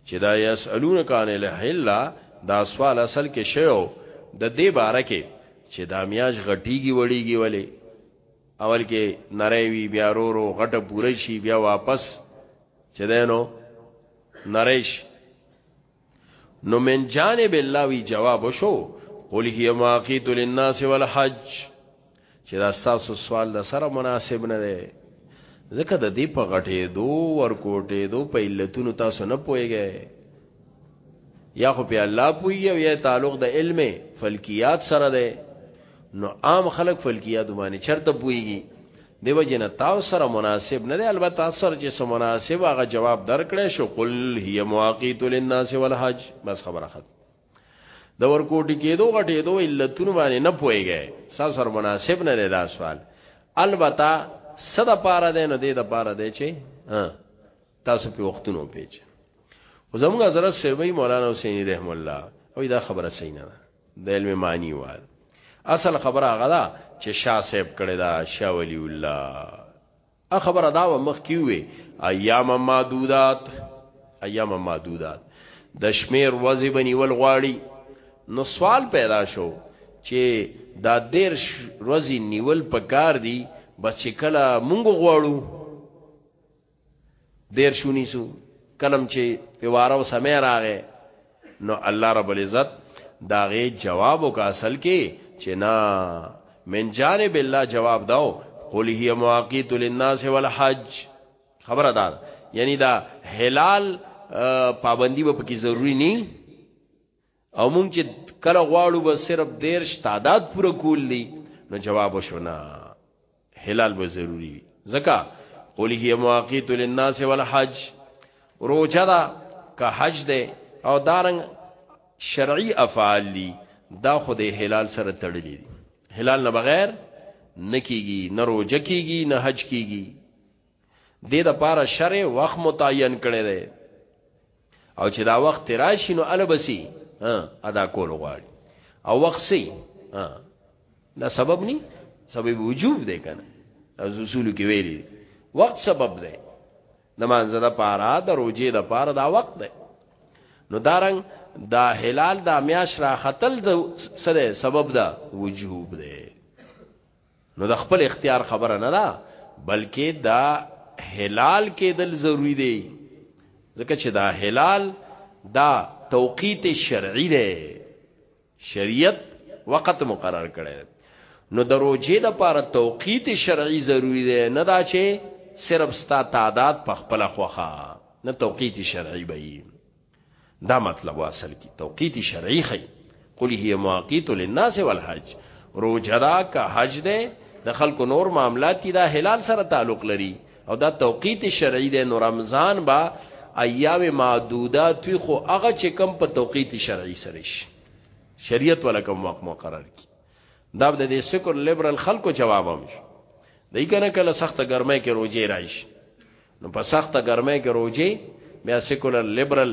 چې دا یسالون کان الحل دا سوال اصل کې شیو د دې باره کې چې دا میاش غټیږي وړيږي ولی اول کې نریوي بیا رورو غټه پوره شي بیا واپس چې دینو نریش نو من جانب الله وی جواب شو قل هي مواقیت للناس والحج چې دا تاسو سوال د سره مناسب نه دی ځکه د دې په غټې دو ورکوټې دو په علتونو تاسو نه پويږئ یا خو په الله پوي او یا تعلق د علم فلکیات سره دی نو عام خلک فلکیات باندې چرته پويږي دی وجه نه تاسو سره مناسب نه دی البته تاسو سره چې سم مناسب هغه جواب درکړې شو قل هي مواقیت للناس والحج بس خبره ختم د ورکوټی کېدو غټې دوه علتون باندې نه پويږي تاسو سره مناسب نه دی دا سوال البته صد پاره دی نه دی د پاره دی چې تاسو په وختونو پیچ زموږ حضرت سیوی مولانا حسین رحم الله او دا خبره صحیح نه ده د علم معنی وال اصل خبره غدا چې شاه صاحب کړه دا شاه ولی الله ا خبره دا و مخ کیوي ایام معدودات ایام معدودات د شمیر وځي بنی ول غواړي نو سوال پیدا شو چې دا دیر روزي نیول پکار دی بس چې کله مونږ غواړو دیر شونی سو کلم چې پیوارو سمې راغې نو الله رب العزت داغه جواب وک اصل کې چې نا من جانب الله جواب داو قل هي مواقیت للناس والحج خبره ده یعنی دا حلال پابندی به پکې ضروری نه او مونږ چې کله غواړو به صرف دیرش تعداد پوره کول دي نو جواب شو نه هلال به ضروری وي ځکه قل هي مواقیت للناس والحج روجه دا که حج ده او دارنګ شرعي افعال دي دا خو د هلال سره تړلې دي هلال نه بغیر نکیږي نه روجه کیږي نه حج کیږي دې د پاره شر وخت متعین کړي دی او چې دا وخت راشي نو البسی ادا کول غواړي او وخت سي دا سبب ني سبب وجوب دی کنه از اصول کې ویلي وخت سبب دی نماز د پاره د روزي د پاره دا وخت دی نو دارنګ دا هلال دا میاش را خطل د سره سبب دا وجوب دی نو د خپل اختیار خبره نه ده بلکې دا هلال کېدل ضروری دی ځکه چې دا هلال دا توقیت شرعي دی شریعت وخت مقرر کړی نو د روجې د پاره توقیت شرعي ضروری دی نه دا چې صرف ستا تعداد په خپل خوخه نه توقیت شرعي به دا مطلب اصل کی توقیت شرعی خی قل هي مواقیت للناس والحج روزه دا که حج ده د خلکو نور معاملات دي دا هلال سره تعلق لري او دا توقیت شرعي ده نو رمضان با ایام معدودات وی خو هغه چې کم په توقیت شرعي سره شي شریعت ولا کوم وخت مقرر کی دا د دې سکول لیبرال خلکو جواب هم شي دای کنه کله سخت ګرمه کې روزه راشي نو په سخته ګرمۍ کې روجي بیا سیکولر لیبرل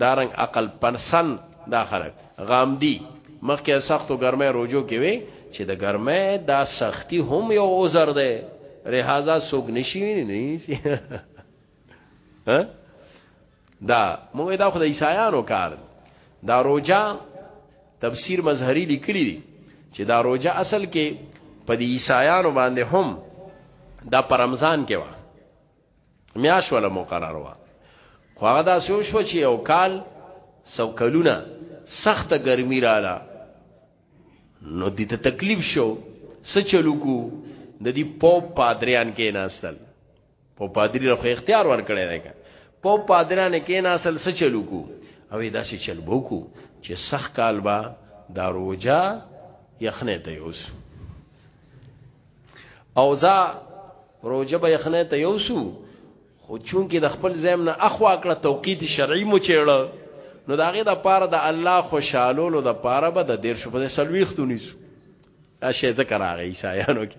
دارنګ عقل پنسن دا خلک غامدي مخکې سختو ګرمۍ روجو کې وي چې د ګرمۍ دا سختی هم یو عذر دی لہذا سوګ نشي نه دا موږ دا خدای عیسایانو کار دی دا روجا تفسیر مظهری لیکلی دی چې دا روجا اصل کې په دې عیسایانو باندې هم دا پر رمضان کې وا میاش ولا مقرر وا خو هغه دا سوچ شو چې یو کال سو کلونه سخت ګرمي رااله نو دې ته تکلیف شو سچلو کو د دې پوپ پادریان کې ناستل په پادری له اختیار ورکړی دی په پادرانه کې نه اصل څه چلو کو او دا څه چل بو کو چې سخ کال با دا روجا یخنه ته یوس او ځا روجا به یخنه ته یوسو خو چون کې د خپل زم نه اخوا کړه توقید شرعي مو چېړه نو داغه د پاره د الله خوشاله لو د پاره به د دیر شپه سلويختونی سو اشه ذکر هغه عیسایانو کې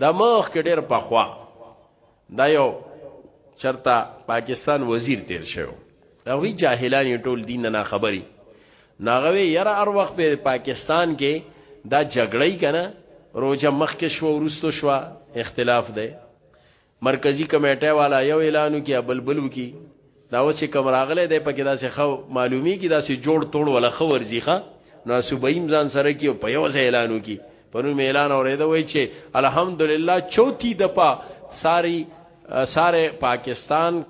دا مخ کې ډېر پخوا دا یو چرتا پاکستان وزیر تیر شو هغه جاهلانی ټول دین نه خبري ناغوي یره ار وخت په پاکستان کې دا جګړې کنه روزه مخ کې شو ورستو شو اختلاف ده مرکزی کمیټه والا یو اعلان وکي یا بل بل وکي دا اوس چې کوم راغلی دی پکې داسې خو معلومی کی داسې جوړ توړ ولا خو ورځي ښه نو صوبایي ځان سره کیو په یو ځای اعلان وکي پرون مې اعلان اورېده وای چې الحمدلله چوتھی دپا ساری سارے پاکستان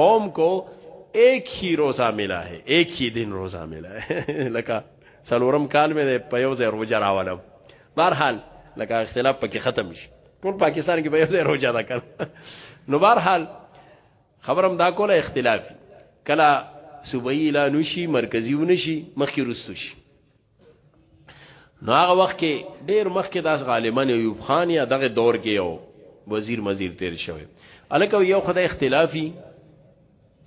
قوم کو ایک ہی روزہ ملا ہے ایک ہی دن روزہ ملا ہے لکه سلورم کال مې په یو ځای روزه راولم بهرحال لکه اختلاف پکې ختم شي ټول پاکستان کې به یو ځای روزه ده کړ نو بهر حال خبرم دا کوله اختلاف کلا صوبایي لا نشي مرکزي ونشي مخکې رستو شي نو هغه وخت کې ډیر مخکې داس غالبا ایوب خان یا دغه دور کې یو وزیر مزیر تیر شوی الکه یو خدای اختلافي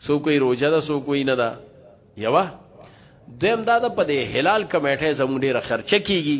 سو کوئی روزه ده سو کوئی نه ده یوا دیم دا د په هلال کمیټه زموږ ډیره خرچه کیږي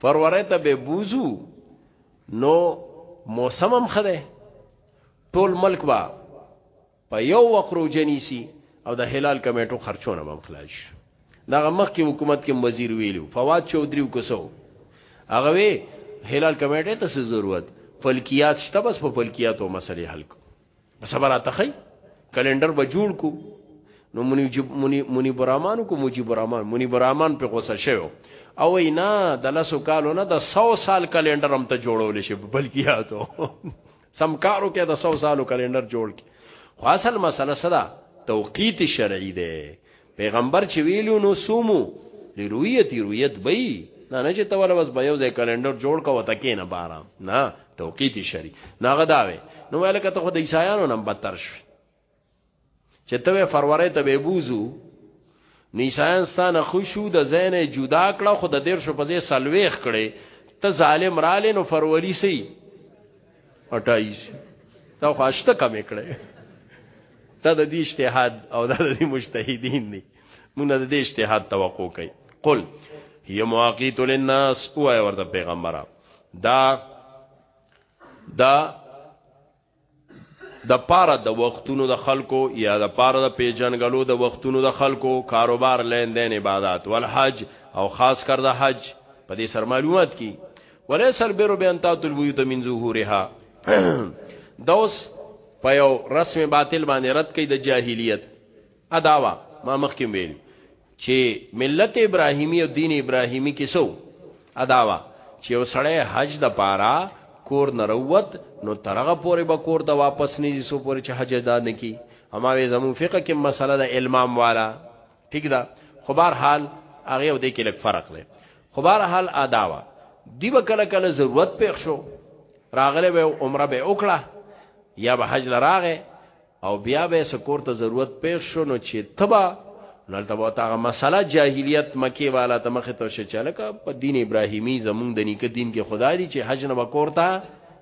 فروری ته به بوزو نو موسم هم خده ټول ملک با په یو وخت روجنی سی او د هلال کمیټو خرچونه هم خلاص دغه مخ کې حکومت کې وزیر ویلو فواد چودري وکسو هغه وی هلال کمیټه ته ضرورت فلکیات شته بس په فلکیاتو مسلې حل کو بس برا تخی کلندر به جوړ کو نو منیب منیب الرحمن کو مجیب الرحمن منیب الرحمن په غوسه شوی او نه د لاسو کالو نه د 100 سال کلندر هم ته جوړول شي بلکې یادو سم کارو کې د 100 سالو کلندر جوړ کی خو اصل مسله صدا توقیت شرعي ده پیغمبر چې ویلو نو سومو لرویت رویت بی نه نه چې توله بس به یو ځای کلندر جوړ کا وته کې نه بارا نه توقیت شری نه غداوي نو ویل کته خو د عیسایانو نم بدتر شو چې ته فروری ته به بوزو نیسان ستانه خوشو د زین جدا کړه خو د دیر شو په ځای سلويخ کړي ته ظالم رالې نو فروری سي اٹائی سی تا خو اشته کم کړي تا د دې اجتهاد او د دې مجتهدین دي موږ د دې اجتهاد توقع کوي قل هي مواقیت للناس او اي ورته پیغمبره دا دا د پاره د وختونو د خلکو یا د پاره د پیجنګلو د وختونو د خلکو کاروبار لین دین عبادت والحج او خاص کر د حج په دې سر معلومات کی وليس البر بان تاتوا البيوت من ظهورها دوس په یو رسم باطل باندې رد کړي د جاهلیت اداوا ما مخکې ویل چې ملت ابراهیمی او دین ابراهیمی کې سو اداوا چې وسړی حج د پاره کور نروت نو ترغه پورې به کور ته واپس نه دي سو پورې چې حج ادا نه کی اما وې زمو فقہ کې مسله د المام والا ٹھیک ده خو بهر حال هغه دې کې لک فرق دی خو بهر حال اداوا دی به کله کله ضرورت پېښ شو راغله به عمره به وکړه یا به حج لراغه او بیا به سکور ته ضرورت پېښ شو نو چې تبا نلته به تاغه مسله جاهلیت مکی والا ته مخه ته شې چلکه په دین ابراهیمی زمونږ د نیکه دین کې خدای دی چې حج نه وکورتا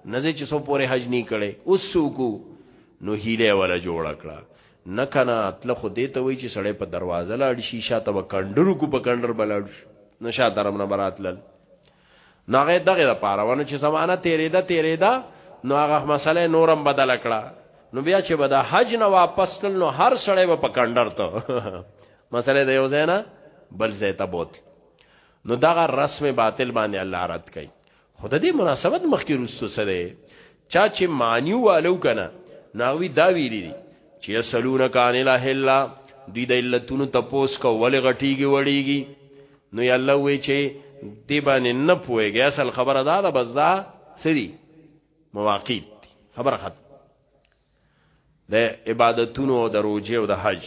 نزه چې سو پورې حج نه کړي اوس سوکو نو هیله ولا جوړ کړه نه کنه تله خو دې ته وایي چې سړی په دروازه لاړ شي شاته به کنډر وکړو په کنډر به لاړ شو نه شا طرف نه به راتلل نو هغه دغه د پاره ونه چې زمانه تیرېده تیرېده نو هغه مسله نورم بدل کړه نو بیا چې به د حج نه واپس تل نو هر سړی به په کنډر ته مسله د یو ځای نه بل ځای ته بوت نو دغه رسم باطل باندې الله رد کړي خو د دې مناسبت مخکې روستو سره چا چې معنی والو کنه ناوی دا ویری دي چې یسلون کان اله الا دوی د علتونو تپوس کو ول غټیږي وړیږي نو یا الله وی چې دی باندې نه پويږي اصل خبره دا ده بس دا سری مواقیت خبره ختم د عبادتونو او د روزې او د حج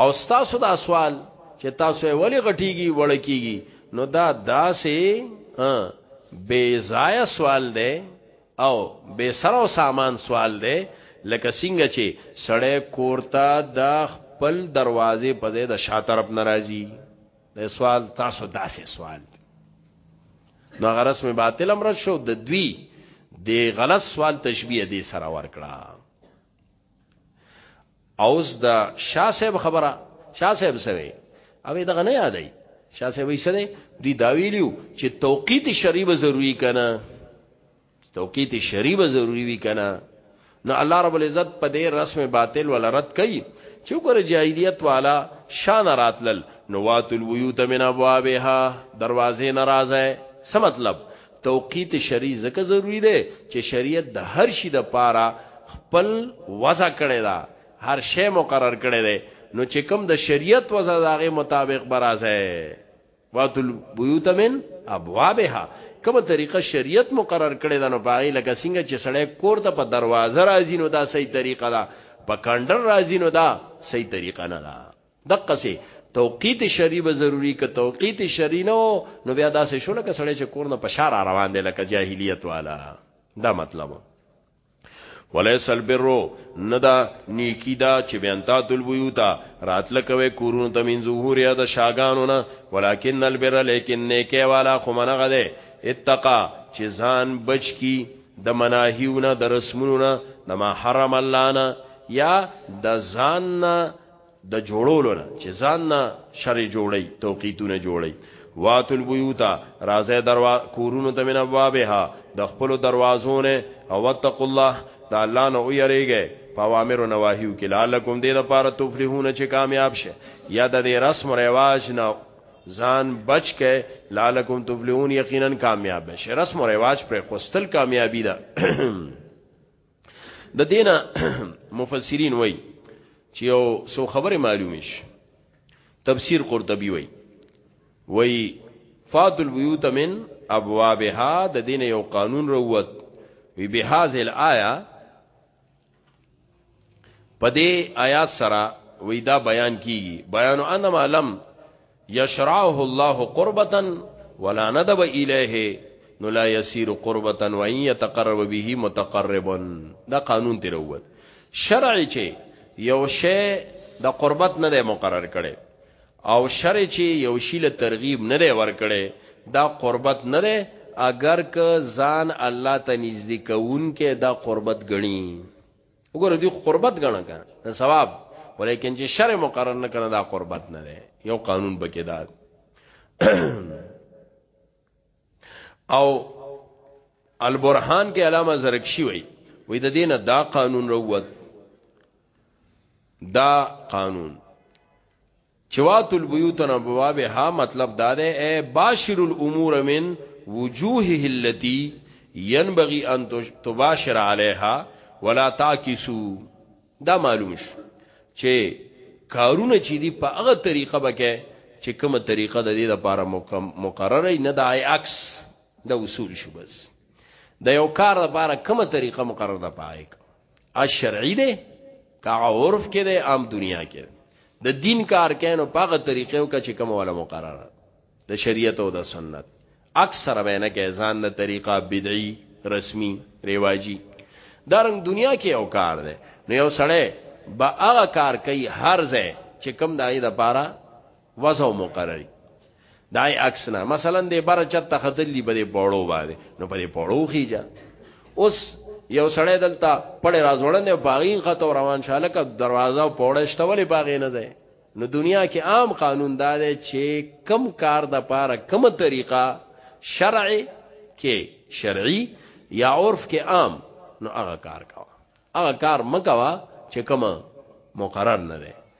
او تاسو دا سوال چې تاسو یې ولې غټیږي وړکیږي نو دا داسې بے ضایع سوال دی او بے سر او سامان سوال دی لکه څنګه چې سړی کورتا د خپل دروازې په ځای د شاطرف ناراضي د سوال تاسو داسې سوال نو هغه رسم باطل امر شو د دوی د غلط سوال تشبیه دې سره ورکړه اوس د شاه صاحب خبره شاه صاحب سوي او دغه نه یادای شاه صاحب یې سره دی دا ویلو چې توقیت شریعه ضروری کنه توقیت شری به ضروری وی کنه نو الله رب العزت په دې رسم باطل ول رد کوي چې ګور جاهلیت والا شان راتلل نو وات الویوت من ابوابها دروازې ناراضه څه مطلب توقیت شری زکه ضروری ده چې شریعت د هر شي د پاره خپل وضع کړی دا هر شی مقرر کړی دی نو چې کوم د شریعت وضع داغه مطابق برازه واتل بیوت من ابوابها کومه طریقه شریعت مقرر کړی دا نو پاغي لکه څنګه چې سړی کور ته په دروازه راځي نو دا صحیح طریقه ده په کندر راځي نو دا صحیح طریقه نه ده دقه سي توقیت شری به ضروری که توقیت شری نه نو بیا دا سه شو لکه سړی چې کور نه په شار روان دی لکه جاهلیت والا دا مطلب ولیس البرو ندا نیکی دا چې بینتا تل بیوتا راتل کوي کورونو ته من ظهور یا د شاګانو نه ولکن البر لیکن نیکی والا خو منغه ده اتقا چې ځان بچ کی د مناهیونه د رسمونو نه د ما حرم الله نه یا د ځان نه د جوړولو نه چې ځان نه شر جوړي توقیتونه جوړي واتل بیوتا رازه دروا کورونو ته من ابوابها د خپل دروازو نه او وتق الله د الله نه ویریږي په اوامر او نواهیو کې لعلکم دې د پاره تفلحون چې کامیاب شي یا د دې رسم رواج نه ځان بچ کې لعلکم تفلحون یقینا کامیاب شي رسم رواج پر خوستل کامیابی ده د دینه مفسرین وای چې یو سو خبره معلومه شي تفسیر قرطبي وای وای فات البیوت من ابوابها د دین یو قانون روت وی به هاذه الایا پدې آیات سره وی دا بیان کیږي بیان انما لم یشرعه الله قربتا ولا ندب الیه نو لا یسیر قربتا و ان یتقرب به متقرب دا قانون تی روت شرع چې یو شی د قربت نه مقرر کړي او شرع چې یو شی له ترغیب نه ور کړي دا قربت نه ده اگر که ځان الله ته نږدې کوون کې دا قربت غني وګوره دی قربت غنه کنه د ثواب ولیکن چې شر مقرر نه کنه دا قربت نه دی یو قانون بکې دا او البرهان کې علامه زرکشي وای وې د دینه دا قانون روت دا قانون چوات البیوتنا بوابها مطلب دا ده اے باشر الامور من وجوهه اللتی ينبغي ان تباشر عليها ولا تعكسو دا معلوم شو چې کارونه چې دی په هغه طریقه بکې چې کومه طریقه د دې لپاره مقرره نه د عکس د اصول شو بس د یو کار لپاره کومه طریقه مقرره ده پای ا شرعي دی کا عرف کې دی عام دنیا کې د دین کار کینو پاغه طریقې او کچ کوم ولا مقرره د شریعت او د سنت اکثر بینه کې ځان د طریقه بدعي رسمي ریواجی دارنګ دنیا کې یو کار دی نو یو سړی با هغه کار کوي هر ځای چې کم دای د پاره وضع او مقرری دای عکس نه مثلا د بار چت خدل دی بده پړو باندې نو په دې پړو خيجا اوس یو سړی دلته پړې رازوړنه باغین خط روان شاله ک دروازه او پوړې شتولې باغې نه ځای نو دنیا کې عام قانون دا دی چې کم کار د پاره کم طریقه شرعي کې شرعي یا عرف کې عام نو هغه کار کاوه هغه کار مکوا چې کوم مقرر نه دی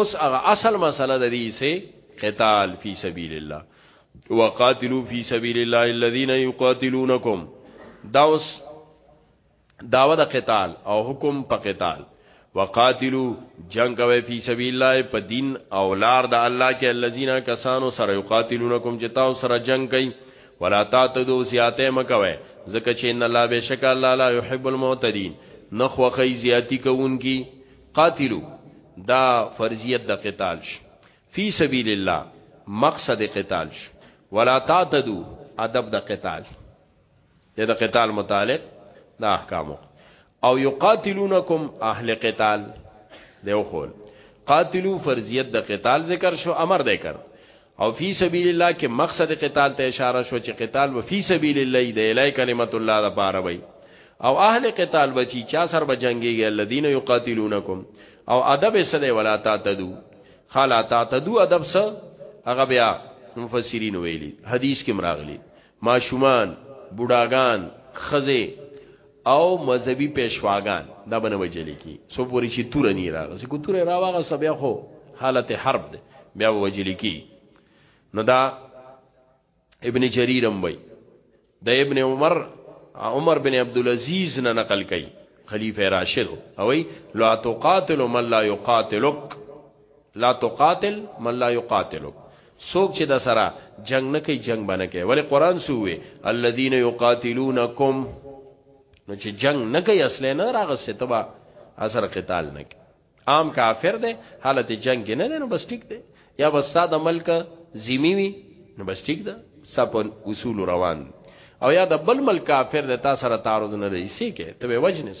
اوس هغه اصل مسله د دې سه قتال فی سبیل الله وقاتلو فی سبیل الله الذين يقاتلونکم دا اوس داوه د قتال او حکم په قتال وقاتلو جنگ کوي فی سبیل الله په دین او لار د الله کې الذين کسانو سره یقاتلونکم چې تاسو سره جنگ کوي ولا تعتدو زیاته مکوي ځکه چې ان الله بشک الله لا يحب المعتدين نخوخی زیاتی کوونکی قاتلو دا فرضیت د قتال شو فی سبیل الله مقصد قتال شو ولا تعتدو ادب د قتال د د قتال متعلق د احکامو او یقاتلونکم اهل قتال دیو خول قاتلو فرضیت د قتال ذکر شو امر دی کړ او فی سبیل الله کې مقصد قتال ته اشاره شو چې قتال و فی سبیل الله د الای کلمت الله د پاره وي او اهل قتال بچی چا سر به جنگيږي الذين يقاتلونکم او ادب سره ولا تعتدو خلا تعتدو ادب سره هغه بیا مفسرین ویلي حدیث کې مراغلي ماشومان، بوډاګان، ښځې او مذهبي پیشواګان دا به نه وژل کېږي، څو پورې چې توره نه راغسي. که توره یې راواغسته، بیا خو حالت حرب دی، بیا به وژل کېږي. نو دا ابن جریر هم وایي، د ابن عمر عمر بن عبدالعزیز نه نقل کوي، خلیفه راشد او لا تقاتل من لا یقاتلک لا تقاتل من لا يقاتلك سوک چې د سره جنگ نه کوي جنگ باندې کوي ولی قران سوې الذين يقاتلونكم نو چې جنگ نه کوي اصله نه راغ ستبا اثر قتال نه کوي عام کافر دی حالت جنگ کې نه دی نو بس ټیک دی یا بس ساده ملک زیمی وی نو بس ټیک ده سپ اصول روان او یا د بل ملک کافر دی تاسو سره تعارض نه لري سې کې ته وجنس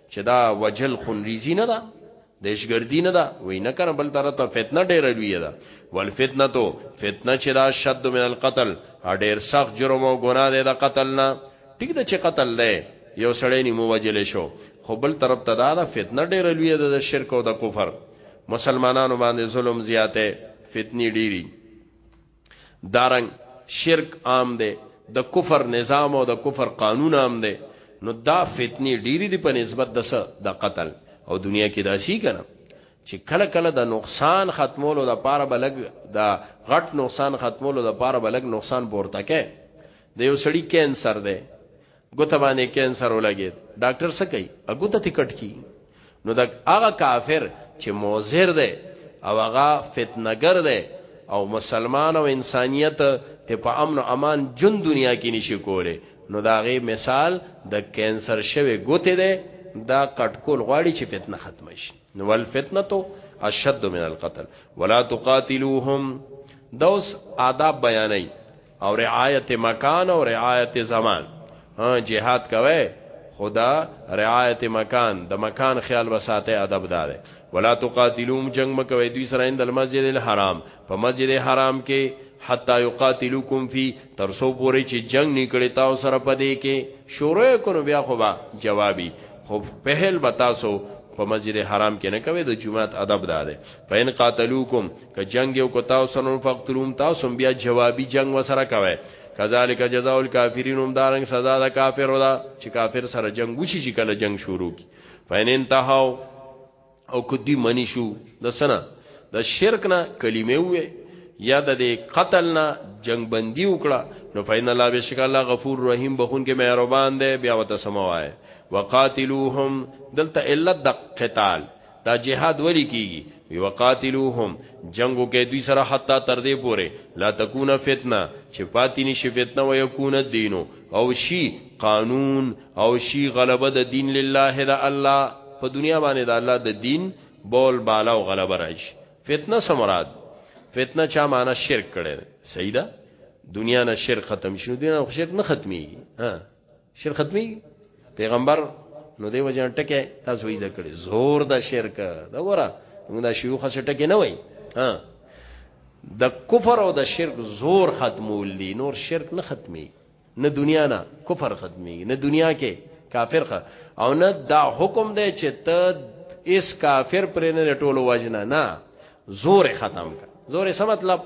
چې دا وجل خونریزی نه ده دهشګردی نه ده وای نه کنه بل طرف ته فتنه ډیره لوی ده والفتنه تو فتنه چې دا شد من القتل ډیر سخت جرم او ګناه ده د قتل نه ټیک ده چې قتل ده یو سړی نیمو وجل شو خو بل طرف ته دا ده فتنه ډیره لوی ده د شرک او د کفر مسلمانانو باندې ظلم زیاته فتنی ډیری دارنګ شرک عام دی د کفر نظام او د کفر قانون عام دی نو دا فتنی ډیری دی په نسبت د س د قتل او دنیا کې داسی کنه چې کله کله د نقصان ختمولو د پاره بلګ د غټ نقصان ختمولو د پاره بلګ نقصان پورته کې د یو سړی کینسر دی ګوته باندې کینسر ولګید ډاکټر څه کوي ګوته ټیکټ کی نو دا هغه کافر چې موزر دی او هغه فتنګر دی او مسلمان او انسانیت ته په امن او امان جون دنیا کې نشي کوله نو دا غي مثال د کینسر شوی ګوته دی دا کټکول غواړي چې فتنه ختم شي نو ول فتنه تو اشد من القتل ولا تقاتلوهم دوس آداب بیانای او رعایت مکان او رعایت زمان ها جهاد کوي خدا رعایت مکان د مکان خیال وساته ادب دار ولا تقاتلوم جنگ مکوي دوی سره اند المسجد الحرام په مسجد حرام کې حتا یقاتلوکم فی ترسو پوری چې جنگ نکړی تاسو سره پدې کې شروع کونو بیا خو با جوابي خو پهل بتاسو په مسجد حرام کې نه کوي د جمعات ادب دار فین قاتلوکم که جنگ یو کو تاسو سره فقتلوم تاسو بیا جوابي جنگ وسره کوي کذالک جزاء الکافرین هم دارنګ سزا د کافر ودا چې کافر سره جنگ وشي چې کله جنگ شروع کی فین انتهاو او کدی منی شو د سنا د شرک نه کلمه وې یا د قتل نه جنگ بندي وکړه نو فین الله بشک الله غفور رحیم بخون کې مهربان دی بیا وته سموای وقاتلوهم دلته علت د قتال دا جهاد ولی کیږي وی وقاتلوهم جنگو کې دوی سره حتا تر دې پوره لا تکون فتنه چې پاتې نشي فتنه و یکون دینو او شی قانون او شی غلبه د دین لله د الله په دنیا باندې د الله د دین بول بالا او غلبه راشي فتنه سمراد فتنه چا معنا شرک کړي صحیح ده دنیا نه شرک ختم شنو دین نه شرک نه ختمي ها شرک ختمي پیغمبر نو دی وجه ټکه تاسو یې ذکر زور د شرک دا وره موږ دا شیوخ څه ټکه نه وای ها د کفر او د شرک زور ختمول دي نور شرک نه ختمي نه دنیا نه کفر ختمي نه دنیا کې کافر خ او نه دا حکم دی چې ته اس کافر پر نه ټولو وجنه نه زور ختم کا زور څه مطلب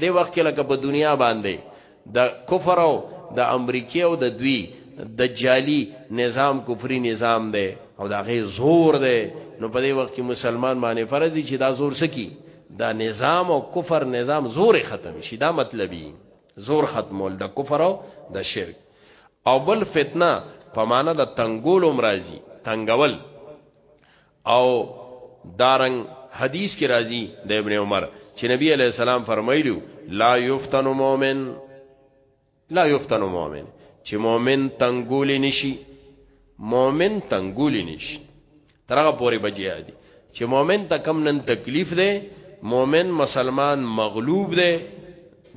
دی وخت کې لکه په دنیا باندې د کفر او د امریکې او د دوی د جالی نظام کفري نظام دی او دا غي زور دی نو په دې وخت کې مسلمان باندې فرض دي چې دا زور سکی دا نظام او کفر نظام زور ختم شي دا مطلبي زور ختمول د کفر او د شرک او بل فتنه په معنا د تنگول امراضي تنگول او دارنګ حدیث کې راځي د ابن عمر چې نبی علی السلام فرمایلیو لا یفتن مؤمن لا یفتن مؤمن چې مؤمن تنګول نشي مؤمن تنګول نشي ترغه پورې بجیا دي چې مؤمن ته کم نن تکلیف ده مؤمن مسلمان مغلوب ده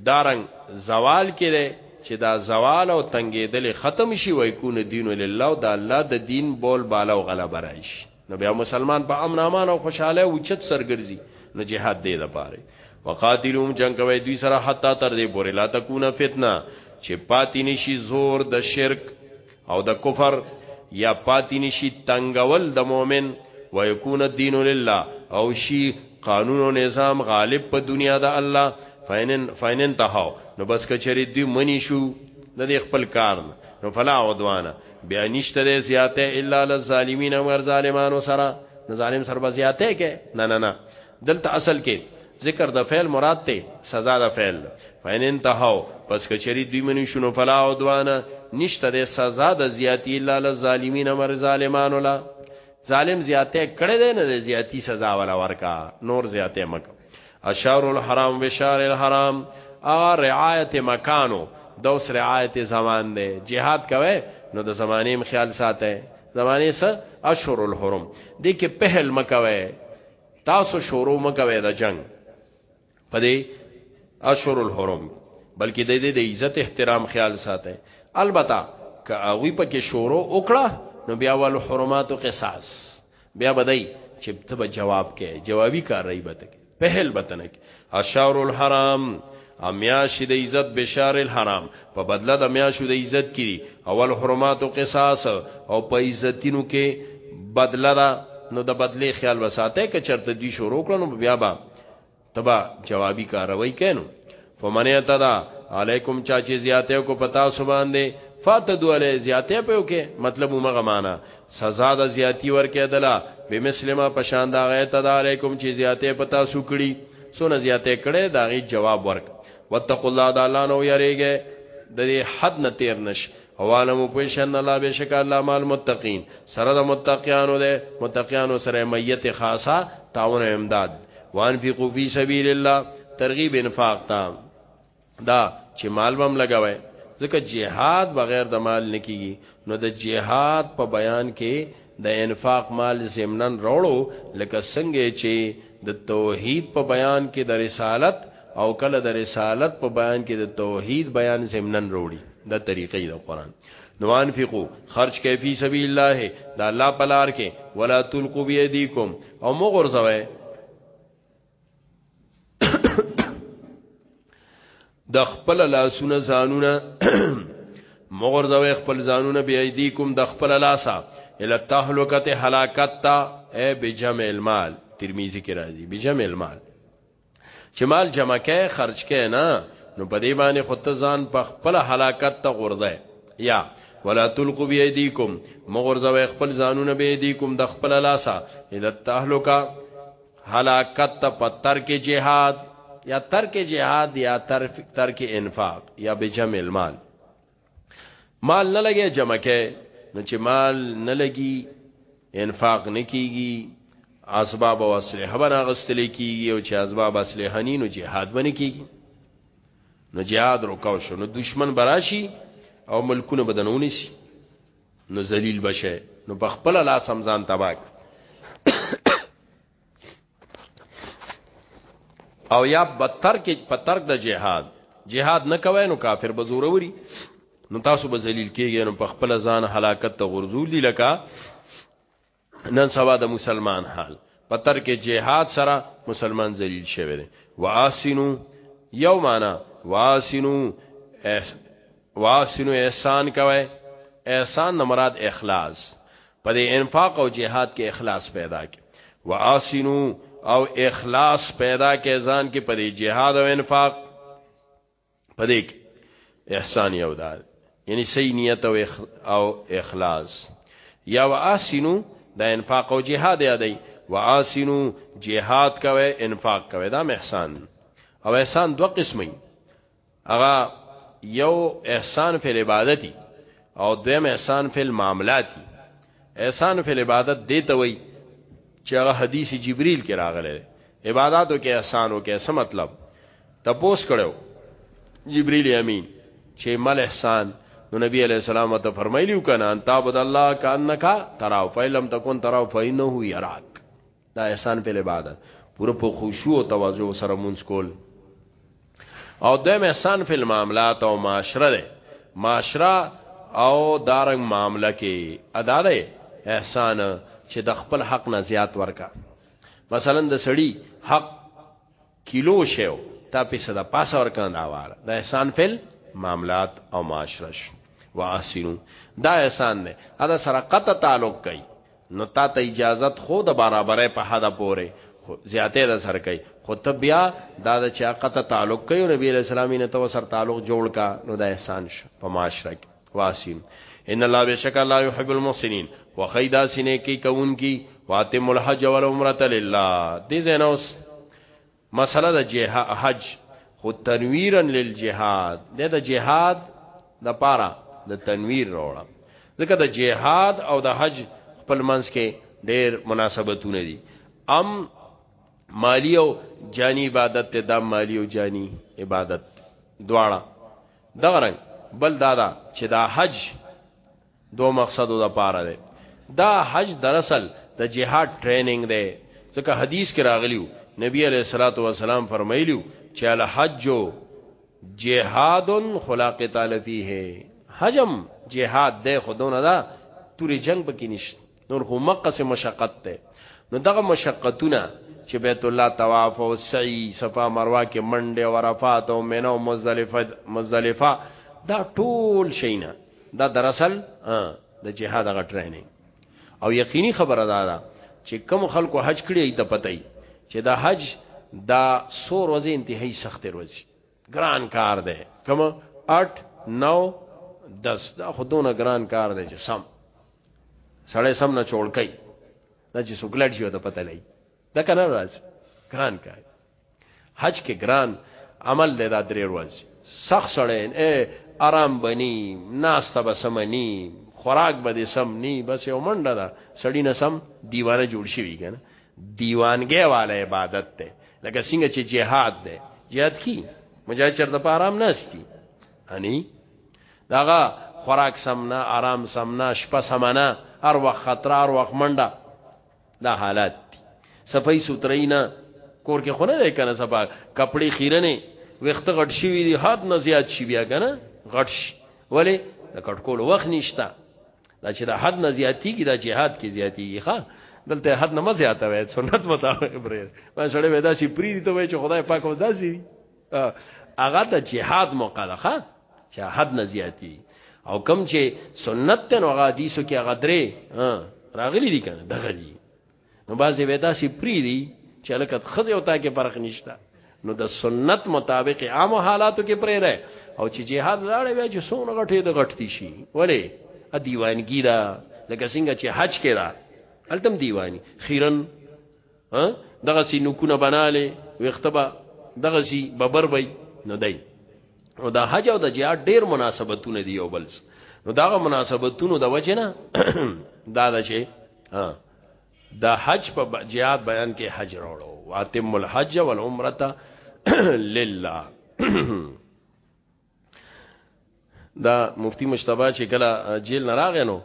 دارنګ زوال کې دی چې دا زوال او تنګېدل ختم شي وای کو نه دین لله او دا الله د دین بول بالا او غلبه راشي نو بیا مسلمان په امن امان او خوشاله او چت سرګرځي نو جهاد دې د پاره وقاتلهم جنگ کوي دوی سره حتا تر دې پورې لا تکونه فتنه چې پاتې نشي زور د شرک او د کفر یا پاتی نشی تنګول د مؤمن ويكون الدين لله او شی قانون او نظام غالب په دنیا د الله فینن فینن تهاو نو بس کچری دوی منی شو د دې خپل کار نه نو فلا عدوانه بیا نشته د زیاته الا للظالمین امر ظالمانو سره نه ظالم سره به زیاته کې نه نه نه دلته اصل کې ذکر د فعل مراد ته سزا د فعل فین انتهاو پس کچری دوی منی شنو فلا او دوانا نشته د سزا د زیاتی الا للظالمین مر ظالمان ولا ظالم زیاته کړه دی نه د زیاتی سزا ولا ورکا نور زیاته مک اشار الحرام وشار الحرام ا رعایت مکانو دوس رعایت زمان دی jihad کوي نو د زمانیم خیال ساته زمانه سه اشهر الحرم دې کې پهل مکوي تاسو شروع مکوي د جنگ په دې اشهر الحرم بلکې د دې د عزت احترام خیال ساتي البته که هغه په کې شروع وکړه نو بیا ول حرمات قصاص بیا بدای چې ته به جواب کې جوابي کار رہی بته پهل بتنه الشهر الحرام امیاش د عزت بشار الحرام په بدله د میاشو د عزت کې اول حرمات او قصاص او په عزتینو کې بدله دا نو د بدله خیال وساته ک چرته دی شروع کړنو بیا با تبا جوابی کاروي کینو فمن یتدا علیکم چا چې زیاته کو پتا سو باندې فاتدو علی زیاته په کې مطلب مغه معنا سزا د زیاتی ورکېدله بمسلمه پشان دا غی تداریکم چې زیاته پتا سو کړي سونه زیاته کړي دا غي جواب ورک وتق الله د الله نو یریږي د دې حد نه تیر نش اوالم پوشن الله بشک الله مال متقین سره د متقیانو ده متقیانو سره میت خاصه تعاون امداد وان فی قفی سبیل الله ترغیب انفاق تام دا چې مال بم لګوي ځکه جهاد بغیر د مال نه کیږي نو د جهاد په بیان کې د انفاق مال زمنن راوړو لکه څنګه چې د توحید په بیان کې د رسالت او کله د رسالت په بیان کې د توحید بیان زمنن راوړي دا طریقې د قران نو انفقو خرج کوي فی سبیل الله دا الله پلار کې ولا تلقوا بيدیکم او مغرزوي د خپل لاسونه ځانونه مغرزوي خپل ځانونه بي ايديکم د خپل لاسا الا تهلكت هلاکت تا اي بجمع المال ترمذي کې راځي بجمع المال چې مال جمع کې خرج کې نه نو په دې باندې خود ځان په خپل هلاکت ته غورځي یا ولا تلقوا بيديكم مغرزوا خپل ځانونه بيديكم د خپل لاسا اله تهلوکا هلاکت ته په ترک جهاد یا ترک جهاد یا ترک ترک انفاق یا بجمع المال مال نه لګي جمع کې نو چې مال نه لګي انفاق نه کیږي اسباب او اسلحه بنا غستل کیږي او چې اسباب اسلحه نه نو جهاد بنه کیږي نو جهاد رکاو شو نو دشمن براشي او ملکونه بدنونی شي نو ذلیل بشه نو په خپل لاس هم ځان تباک او یا بدتر کې په ترک د جهاد جهاد نه کوي نو کافر به زوروري نو تاسو به ذلیل کېږئ نو په خپل ځان هلاکت ته غرزول دي لکه نن سبا د مسلمان حال په تر کې جهاد سره مسلمان ذلیل شوی دی واسینو یو معنا واسینو واسینو احسان کوي احسان نه مراد اخلاص په دې انفاق او جهاد کې اخلاص پیدا کی واسینو او اخلاص پیدا کې ځان کې په دې جهاد او انفاق په دې کې احسان یو دا یعنی صحیح نیت او او اخلاص یا واسینو دا انفاق او جهاد یادای واسینو جهاد کوي انفاق کوي دا احسان او احسان دوه قسمه اغا یو احسان فی العبادتی او دویم احسان فی المعاملاتی احسان فی العبادت دیته وی چې هغه حدیث جبرئیل کې راغلی عبادتو کې احسان وکې څه مطلب تپوس کړو جبرئیل امین چې مل احسان نو نبی علیہ السلام ته فرمایلیو کنه ان تعبد الله کانک تراو فیلم تکون تراو فینه یراک دا احسان په عبادت پوره په خشوع او تواضع سره مونږ کول او دویم احسان په معاملات او معاشره ده معاشره او دارنګ معاملې کې ادا ده احسان چې د خپل حق نه زیات ورکا مثلا د سړی حق کیلو شیو تا پیسه دا پاسه ورکان دا وار دا احسان فل معاملات او معاشرش و احسنو دا احسان نه ادا سره قطع تعلق کوي نو تا ته اجازت خو د برابرې په حدا پوره زیاته د سر کوي خو ته بیا دا د چا قطع تعلق کوي نبی رسول الله نه تو سر تعلق جوړ کا نو دا احسان شو په معاشره کې واسین ان الله بشک الله يحب المحسنين وخیدا سینه کی کون کی واتم الحج والعمره لله دې زینوس مسله د جهاد حج خو تنویرا للجهاد نه د جهاد د پاره د تنویر وروړه ځکه د جهاد او د حج خپل منځ کې ډېر مناسبتونه دي ام مالی او جانی عبادت ته د مالی او جانی عبادت دواړه دغه رنګ بل دادا چې دا حج دو مقصدو د پاره دی دا حج دراصل د جهاد ټریننګ دی ځکه حدیث کې راغلیو نبی علیہ الصلوۃ والسلام فرمایلیو چې الحج جهاد خلاق تعالی فيه حجم جهاد ده خودونه دا توري جنگ پکې نشته نور هو مقص مشقت ته نو دغه مشقتونه چې بیت الله طواف او سعی صفا مروه کې منډه او عرفات او منو مزدلفه مزدلفه دا ټول شینا دا دراصل د جهاد غ ټریننګ او یقیني خبره ده دا چې کم خلکو حج کړی ای ته پته ای چې دا حج دا سو روزه انتهایی سخت روزي ګران کار ده کم 8 9 10 دا خودونه ګران کار ده چې سم سړی سم نه چوړ کوي دا چې سګلټ شي ته پته لګي دا کنه راځي ګران کار حج کې ګران عمل دی دا درې ورځې سخت سړی اے آرام بنی ناس ته بسمنی خوراک به دې سم نی بس یو منډه ده سړی نه سم دیوانه جوړ شي وی کنه دیوانګه والا عبادت ده لکه څنګه چې جهاد ده جهاد کی مجاهد چرته په آرام ناشتي هني دغه خوراک سم نه آرام سم نه شپه سم نه هر وخت خطر هر وخت منډه دا حالات دي صفای سوتري نه کور کې خونه دی کنه صفا کپڑے خیرنه وخت غټ شوی دی حد نه زیات شي بیا کنه غټ شي ولی د کټکول وخت نشتا دا چې د حد نه زیاتیږي دا جهاد کې زیاتیږي ښا دلته حد نه مزه آتا وای سنت مطابق بری ما سره ودا سی پری دي ته وای چې خدای پاک ودا سی هغه د جهاد موقع ده ښا چې حد نه زیاتی او کم چې سنت ته نو حدیثو کې غدرې راغلي دي کنه دغه دي نو بعضې ودا سي پری دي چې لکه خزه او تا کې فرق نشته نو د سنت مطابق عام حالاتو کې پرې ده او چې جهاد لاړې بیا چې سونه غټې د غټتی شي ولی ا دیوانګی دا لکه څنګه چې حج کې دا التم دیوانی خیرن ها دغه سي نکونه بناله وختبه دغه سي ببر بي نه دی نو د حج او د جهاد ډیر مناسبتونه دی او بلس نو داغه مناسبتونو د وجه نه دا د شي د حج په جهاد بیان کې حج راوړو واتم الحج والعمره لله دا مفتی مشتبه چې کله جیل نه راغی نو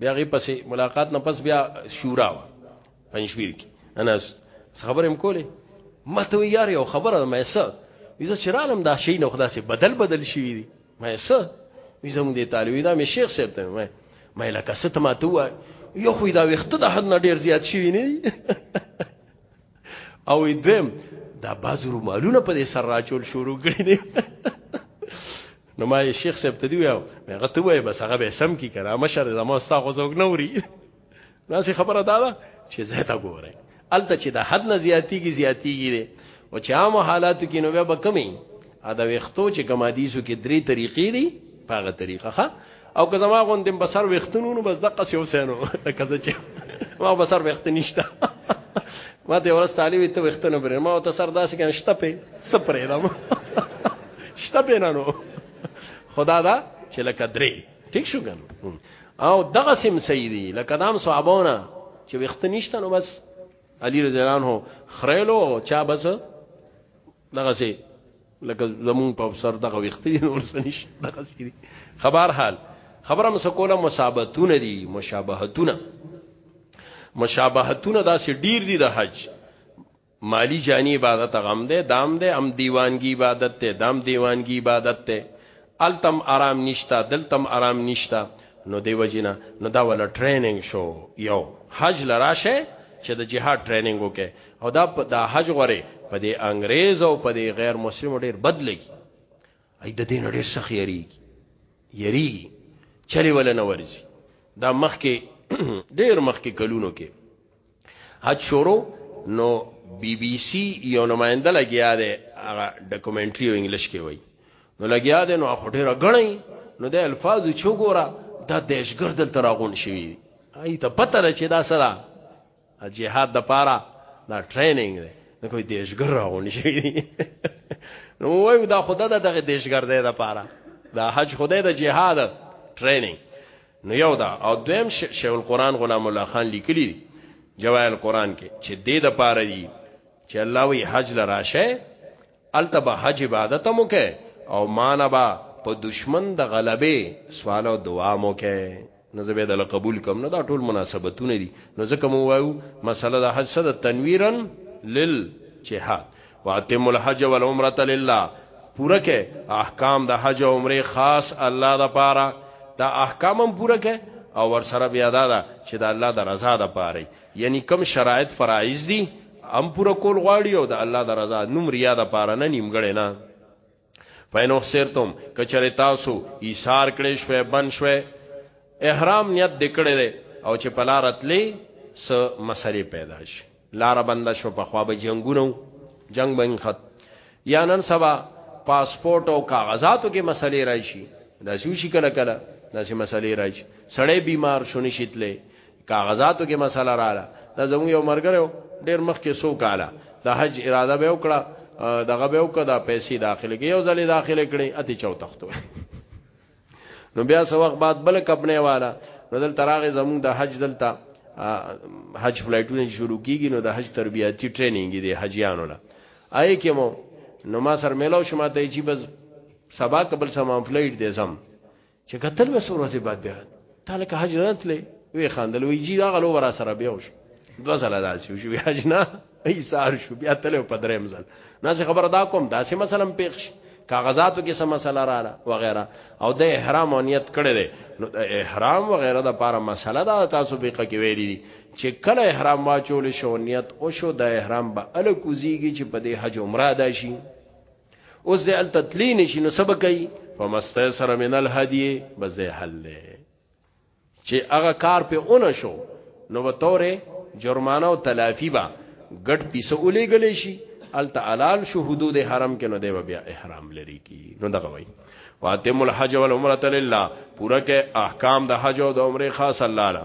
بیا غي پسې ملاقات نه پس بیا شورا و پنځویر کې انا خبرې هم کولې ماته یار یو خبره مې سه ویزه چرالم دا شي نو خدا سي بدل بدل شي دي مې سه ویزه مونږ دې طالب دا مې شیخ صاحب ته مې مې لکه ست ما ته یو خو دا وخت د حد نه ډیر زیات شي نه او دویم دا باز رومالونه په دې سر راچول شروع کړی دي نو ما شیخ صاحب ته دی ویو هغه ته وای بس هغه به سم کی کرا مشر زمو ستا خو زوګ نوري ناس خبره دا ده چې زه تا ګورم الته چې د حد نه زیاتیږي زیاتیږي او چې عام حالاتو کې نو به کمی ا د وختو چې کوم حدیثو کې درې طریقې دي پاغه طریقه ښه او که زما غوندم بسر وختونو بس د قصې حسینو لکه څه چې ما بسر وخت نشته ما ته ورس طالب ته وختونه بر ما ته سر داسې کنه شته په سپرې دم شته په نه نو خدا دا چې لکه درې ټیک شو ګنو او دغه سم سیدی لکه دام صحابونه چې وخت نشته نو بس علی رضی الله عنه خریلو چا بس دغه سي لکه زمون په افسر دغه وخت دي نور سنش دغه سي دي خبر حال خبره مسکوله مصابتونه دي مشابهتونه مشابهتونه دا سي ډیر دي د حج مالی جانی عبادت غم ده دام ده ام دیوانگی عبادت ده دام دیوانگی عبادت ده التم آرام نشته دلتم آرام نشته نو دی وجینا نو دا ول ټریننګ شو یو حج لراشه چې د جهاد ټریننګ وکي او دا د حج غره په دې انګريز او په دې غیر مسلم ډیر بد لګي اې د دین ډیر سخی یریږي یریږي چلی ول نه ورزي دا مخ کې ډیر مخ کې کلونو کې حج شروع نو بی بی سی یو نماینده لګیا دی هغه ډاکومنټری او انګلیش کې وای نو لګیا دی نو خو ډیر غړی نو د الفاظ چوغورا دا دیشګر دل تراغون شوی ای ته پته ده چې دا سره جهاد د پاره دا ټریننګ دی نو کوئی دیشګر راغون شوی نو وای دا خدا دغه دیشګر دی د پاره دا حج خدای د جهاد ټریننګ نو یو دا او دویم شیخ القرآن غلام الله خان لیکلی دی جواهر القرآن کې چې دې د پاره دی چې الله وی حج لراشه التبه حج عبادت مو کې او مانبا په دشمن د غلبې سوال او دعا مو کې نو زه به د قبول کوم نه دا ټول مناسبتونه دي نو ځکه مو وایو مسله د حج صد تنویرن لل جهاد واتم الحج والعمره لله پوره کې احکام د حج او عمره خاص الله د پاره دا احکام هم پوره کې او ور سره بیا دا ده چې د الله د رضا د پاره یعنی کم شرایط فرایز دي هم پوره کول غواړي او د الله د رضا نوم ریا د پاره نه نیمګړې نه فینو سرتم کچره تاسو ایثار کړې شوې بن شوې احرام نیت دکړې ده او چې پلا راتلې س مسلې پیدا شي لار بنده شو په خوا به جنگونو جنگ بن خط یا نن سبا پاسپورت او کاغذاتو کې مسلې راشي دا سوشي کله کله دا سي مسلې راشي سړې بیمار شونه شتلې کاغذاتو کې مسله رااله دا زموږ یو مرګره ډیر مخ کې سو کاله د حج اراده به وکړه دغه به وکړه د پیسې داخله کې یو ځلې داخله کړي اتی چاو تختو نو بیا سو وخت بعد بل کپنه والا نو دل تراغه زموږ د حج دلته حج فلایټونه شروع کیږي نو د حج تربیاتی ټریننګ دی حجیانو لا آی کې مو نو ما سر میلاو شمه ته چې بس سبا قبل سما فلایټ دې زم چې قتل وسو ورځې بعد بیا تعالی که حج نه تلې وی خاندل وی جی دا غلو ورا سره بیا وش دو زله داسې شو بیا حج نه ایثار شو بیا تلو په درې مزل نه څه خبر دا کوم داسې مثلا پیښ کاغذاتو کې سم مسله رااله وغیرہ او د احرام او نیت کړي دي نو د احرام وغیرہ د پاره مسله دا تاسو به کې ویلي دي چې کله احرام واچول شو نیت او شو د احرام به ال کوزيږي چې په دې حج عمره ده شي اوس دې التتلی نشي نو سبا کوي فمستيسر من الهدي بس دې حل له چې هغه کار په اون شو نو به توره جرمانه او تلافی با ګډ پیسه ولې غلې شي ال تعالال شو حدود حرم کې نو دی بیا احرام لري کی نو دغه وای واتم الحج والعمره لله پورا کې احکام د حج او د عمره خاص الله لا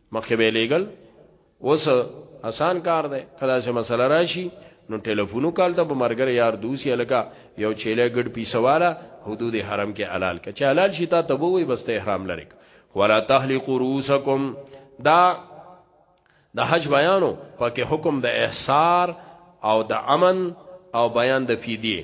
مخکې به لېګل اوس آسان کار دی کدا چې مسله راشي نو ټلیفونو کال ته بمرګر یار دوسی الکا یو چیلې ګډ پیسواله حدود حرم کې حلال ک چې حلال شي تا تبو وي بس ته احرام لري ولا تحلقوا رؤوسکم دا د حج بیانو پکې حکم د احصار او د امن او بیان د فدیه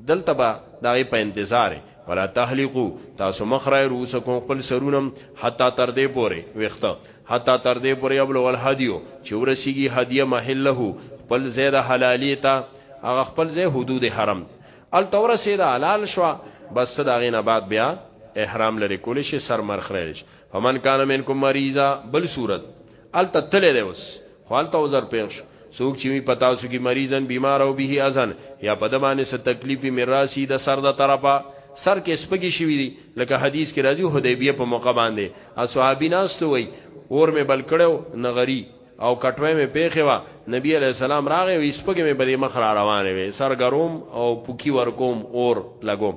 دلته به دغه په انتظار ولا تحلقو تاسو مخره روس کوم خپل سرونم حتا تر دې پوري وخته حتا تر دې پوري ابل ول هدیو چې ورسیږي هدیه محله خپل زید حلالي تا هغه خپل زې حدود حرم ال تور سید حلال شو بس دغه نه بعد بیا احرام لري کول شي سر مرخره شي فمن کان منکم مریضا بل صورت الته تل دی اوس خالته وزر پیښ سوک چې وی پتا سو کی مریضن بیمار او به اذن یا په دمانه څه تکلیف میراثی د سر د طرفه سر کې سپګی شوی دی لکه حدیث کې راځي حدیبیه په موقع باندې اصحابی ناس ته وی اور می بل کړو نغری او کټوي می پیخه وا نبی علی السلام راغی وی سپګی می بلې مخ را روانه وی سر ګروم او پوکی ورکوم اور لګوم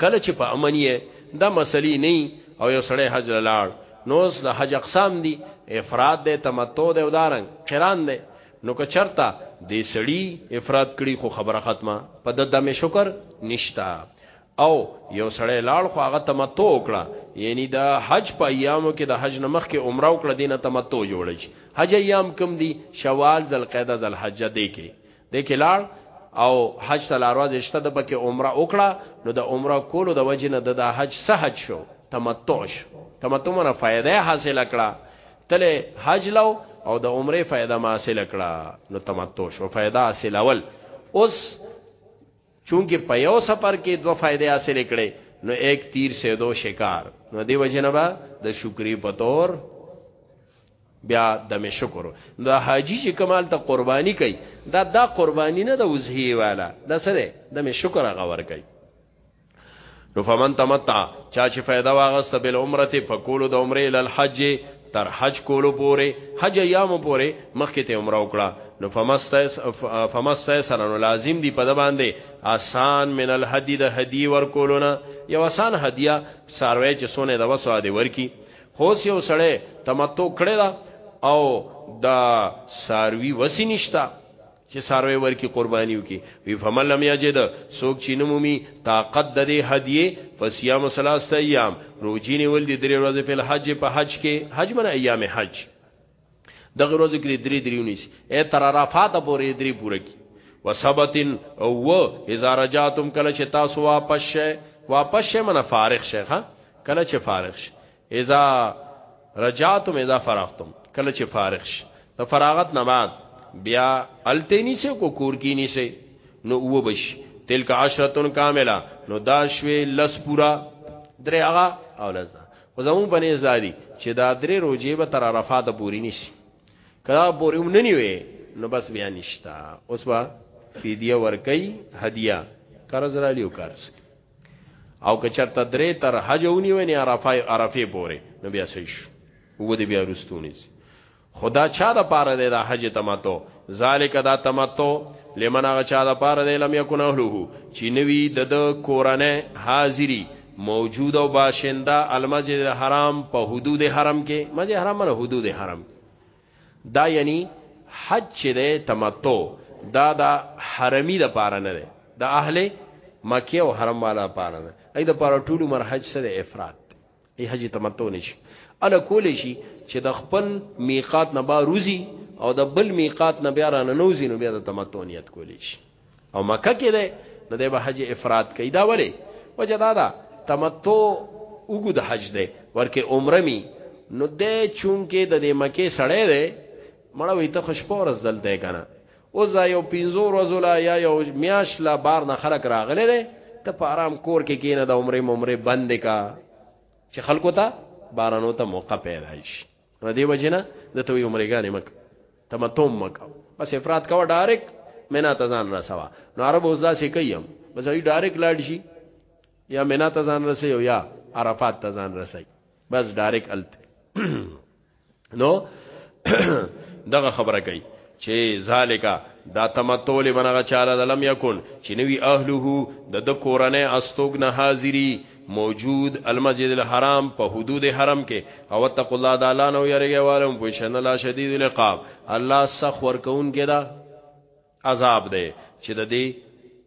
کله چې په امن یې دا مسلې نه او یو سړی حج لاړ نو اوس د حج اقسام دي افراد دی تمتع دی او دارنګ قران دی نو که چرتا د سړی افراد کړي خو خبره ختمه په د دمه شکر نشتا او یو سړی لاړ خو هغه تمتع وکړه یعنی د حج په ایامو کې د حج نمخ کې عمره وکړه دینه تمتع جوړ شي حج ایام کم دي شوال ذل قعده ذل حج دې کې د کلار او حج تلاروز شته د پکې عمره وکړه نو د عمره کولو د وجې نه د حج سحج شو تمتع شو تمتع منه فائدہ حاصل کړه تله حج لو او د عمره فائدہ ما حاصل کړه نو تمتع شو فائدہ حاصل اول اوس چونکه په یو سفر کې دوه فائدې حاصل کړي نو ایک تیر سے دو شکار نو دی وجنبا د شکرې په تور بیا دمه شکر دا حاجی چې کمال ته قربانی کوي دا دا قربانی نه د وزهی والا دا سره دمه شکر غور کوي نو فمن تمتع چا چې फायदा واغسته بل عمره ته پکولو د عمره ال الحج تر حج کولو پوره حج ایام پوره مخکې ته عمره وکړه نو فمستس فمستس نو لازم دی په د باندې آسان من الهدی د هدی ور کولونه یو آسان هدیه ساروی چې سونه د وسو دی ورکی خو یو سړی تمتع کړی دا او دا ساروی وسی نشتا چې ساروی ورکی قربانیو کی وی فمن لم یجد سوک چې نمومي طاقت د دې هدیه فصيام ثلاثه ایام روزي نیول دي درې ورځې په حج په حج کې حج من ایام حج دغه ورځو کې درې درې ونیسي اے تر عرفات پورې درې پوره کی وسبتن او و اذا رجعتم کله چې تاسو واپس شئ واپس شئ من فارغ شئ ها کله چې فارغ شئ اذا رجعتم اذا فرغتم کله چې فارغ شئ د فراغت نه بعد بیا التینی سے کو کور کی نی سے نو و بش تلک عشرتن کاملا نو دا شوی لس پورا درې هغه او لزا خو زمون په نيز دادي چې دا درې روزې به تر عرفات پورې نشي کله پورې هم نه نیوي نو بس بیا نشتا اوس با فدیه ورکي هدیه قرض را لیو قرض او که چرته درې تر حج ونیوي نه عرفه عرفه پورې نو بیا صحیح شو و دې بیا رستونی خدا چا د پاره دی دا حج تمتع ذالک دا تمتع لمن هغه چا د پاره دی لم یکن اهله چې نوی د کورنه حاضری موجود او باشنده المسجد الحرام په حدود حرم کې مسجد حرام نه حدود حرم دا یعنی حج چې دی تمتع دا دا حرمی د پاره نه دی د اهل مکه او حرم والا پاره نه اې د پاره ټول مرحج سره افراد ای حج تمتع نشي اله کول شي چې د خپل میقات نه با روزي او د بل میقات نه بیا رانه نوزي نو بیا د تمتع نیت کول شي او مکه کې ده نو د به حج افراد کوي دا ولی وجه دا ده تمتع وګد حج ده ورکه عمره می نو د چونکه د مکه سړی ده مړه وي ته خوش پورز دلته کنه اوس دا یو پنځو ورځو لا یا یو میاش لا بار نه خلک راغلی دی ته په آرام کور کې کینه د عمرې ممرې بند کا چې خلکو ته بارانو ته موقع پیدا شي نو دی وجنه د توې عمرېګانې مک تمتوم مک بس افراد کا ډایرک مینا تزان را سوا نو عرب اوس دا سې کيم بس ای ډایرک لاړ شي یا مینا تزان رسي او یا عرفات تزان رسي بس ډایرک الته نو دغه خبره کوي چې ذالکا دا تمتع لمنغه چاله د لم یکون چې نوی اهله د د کورنۍ استوګ نه حاضری موجود المسجد الحرام په حدود حرم کې او تق الله د الله نو یریږي والم په شان الله شدید العقاب الله سخ ورکون کې دا عذاب دی چې د دې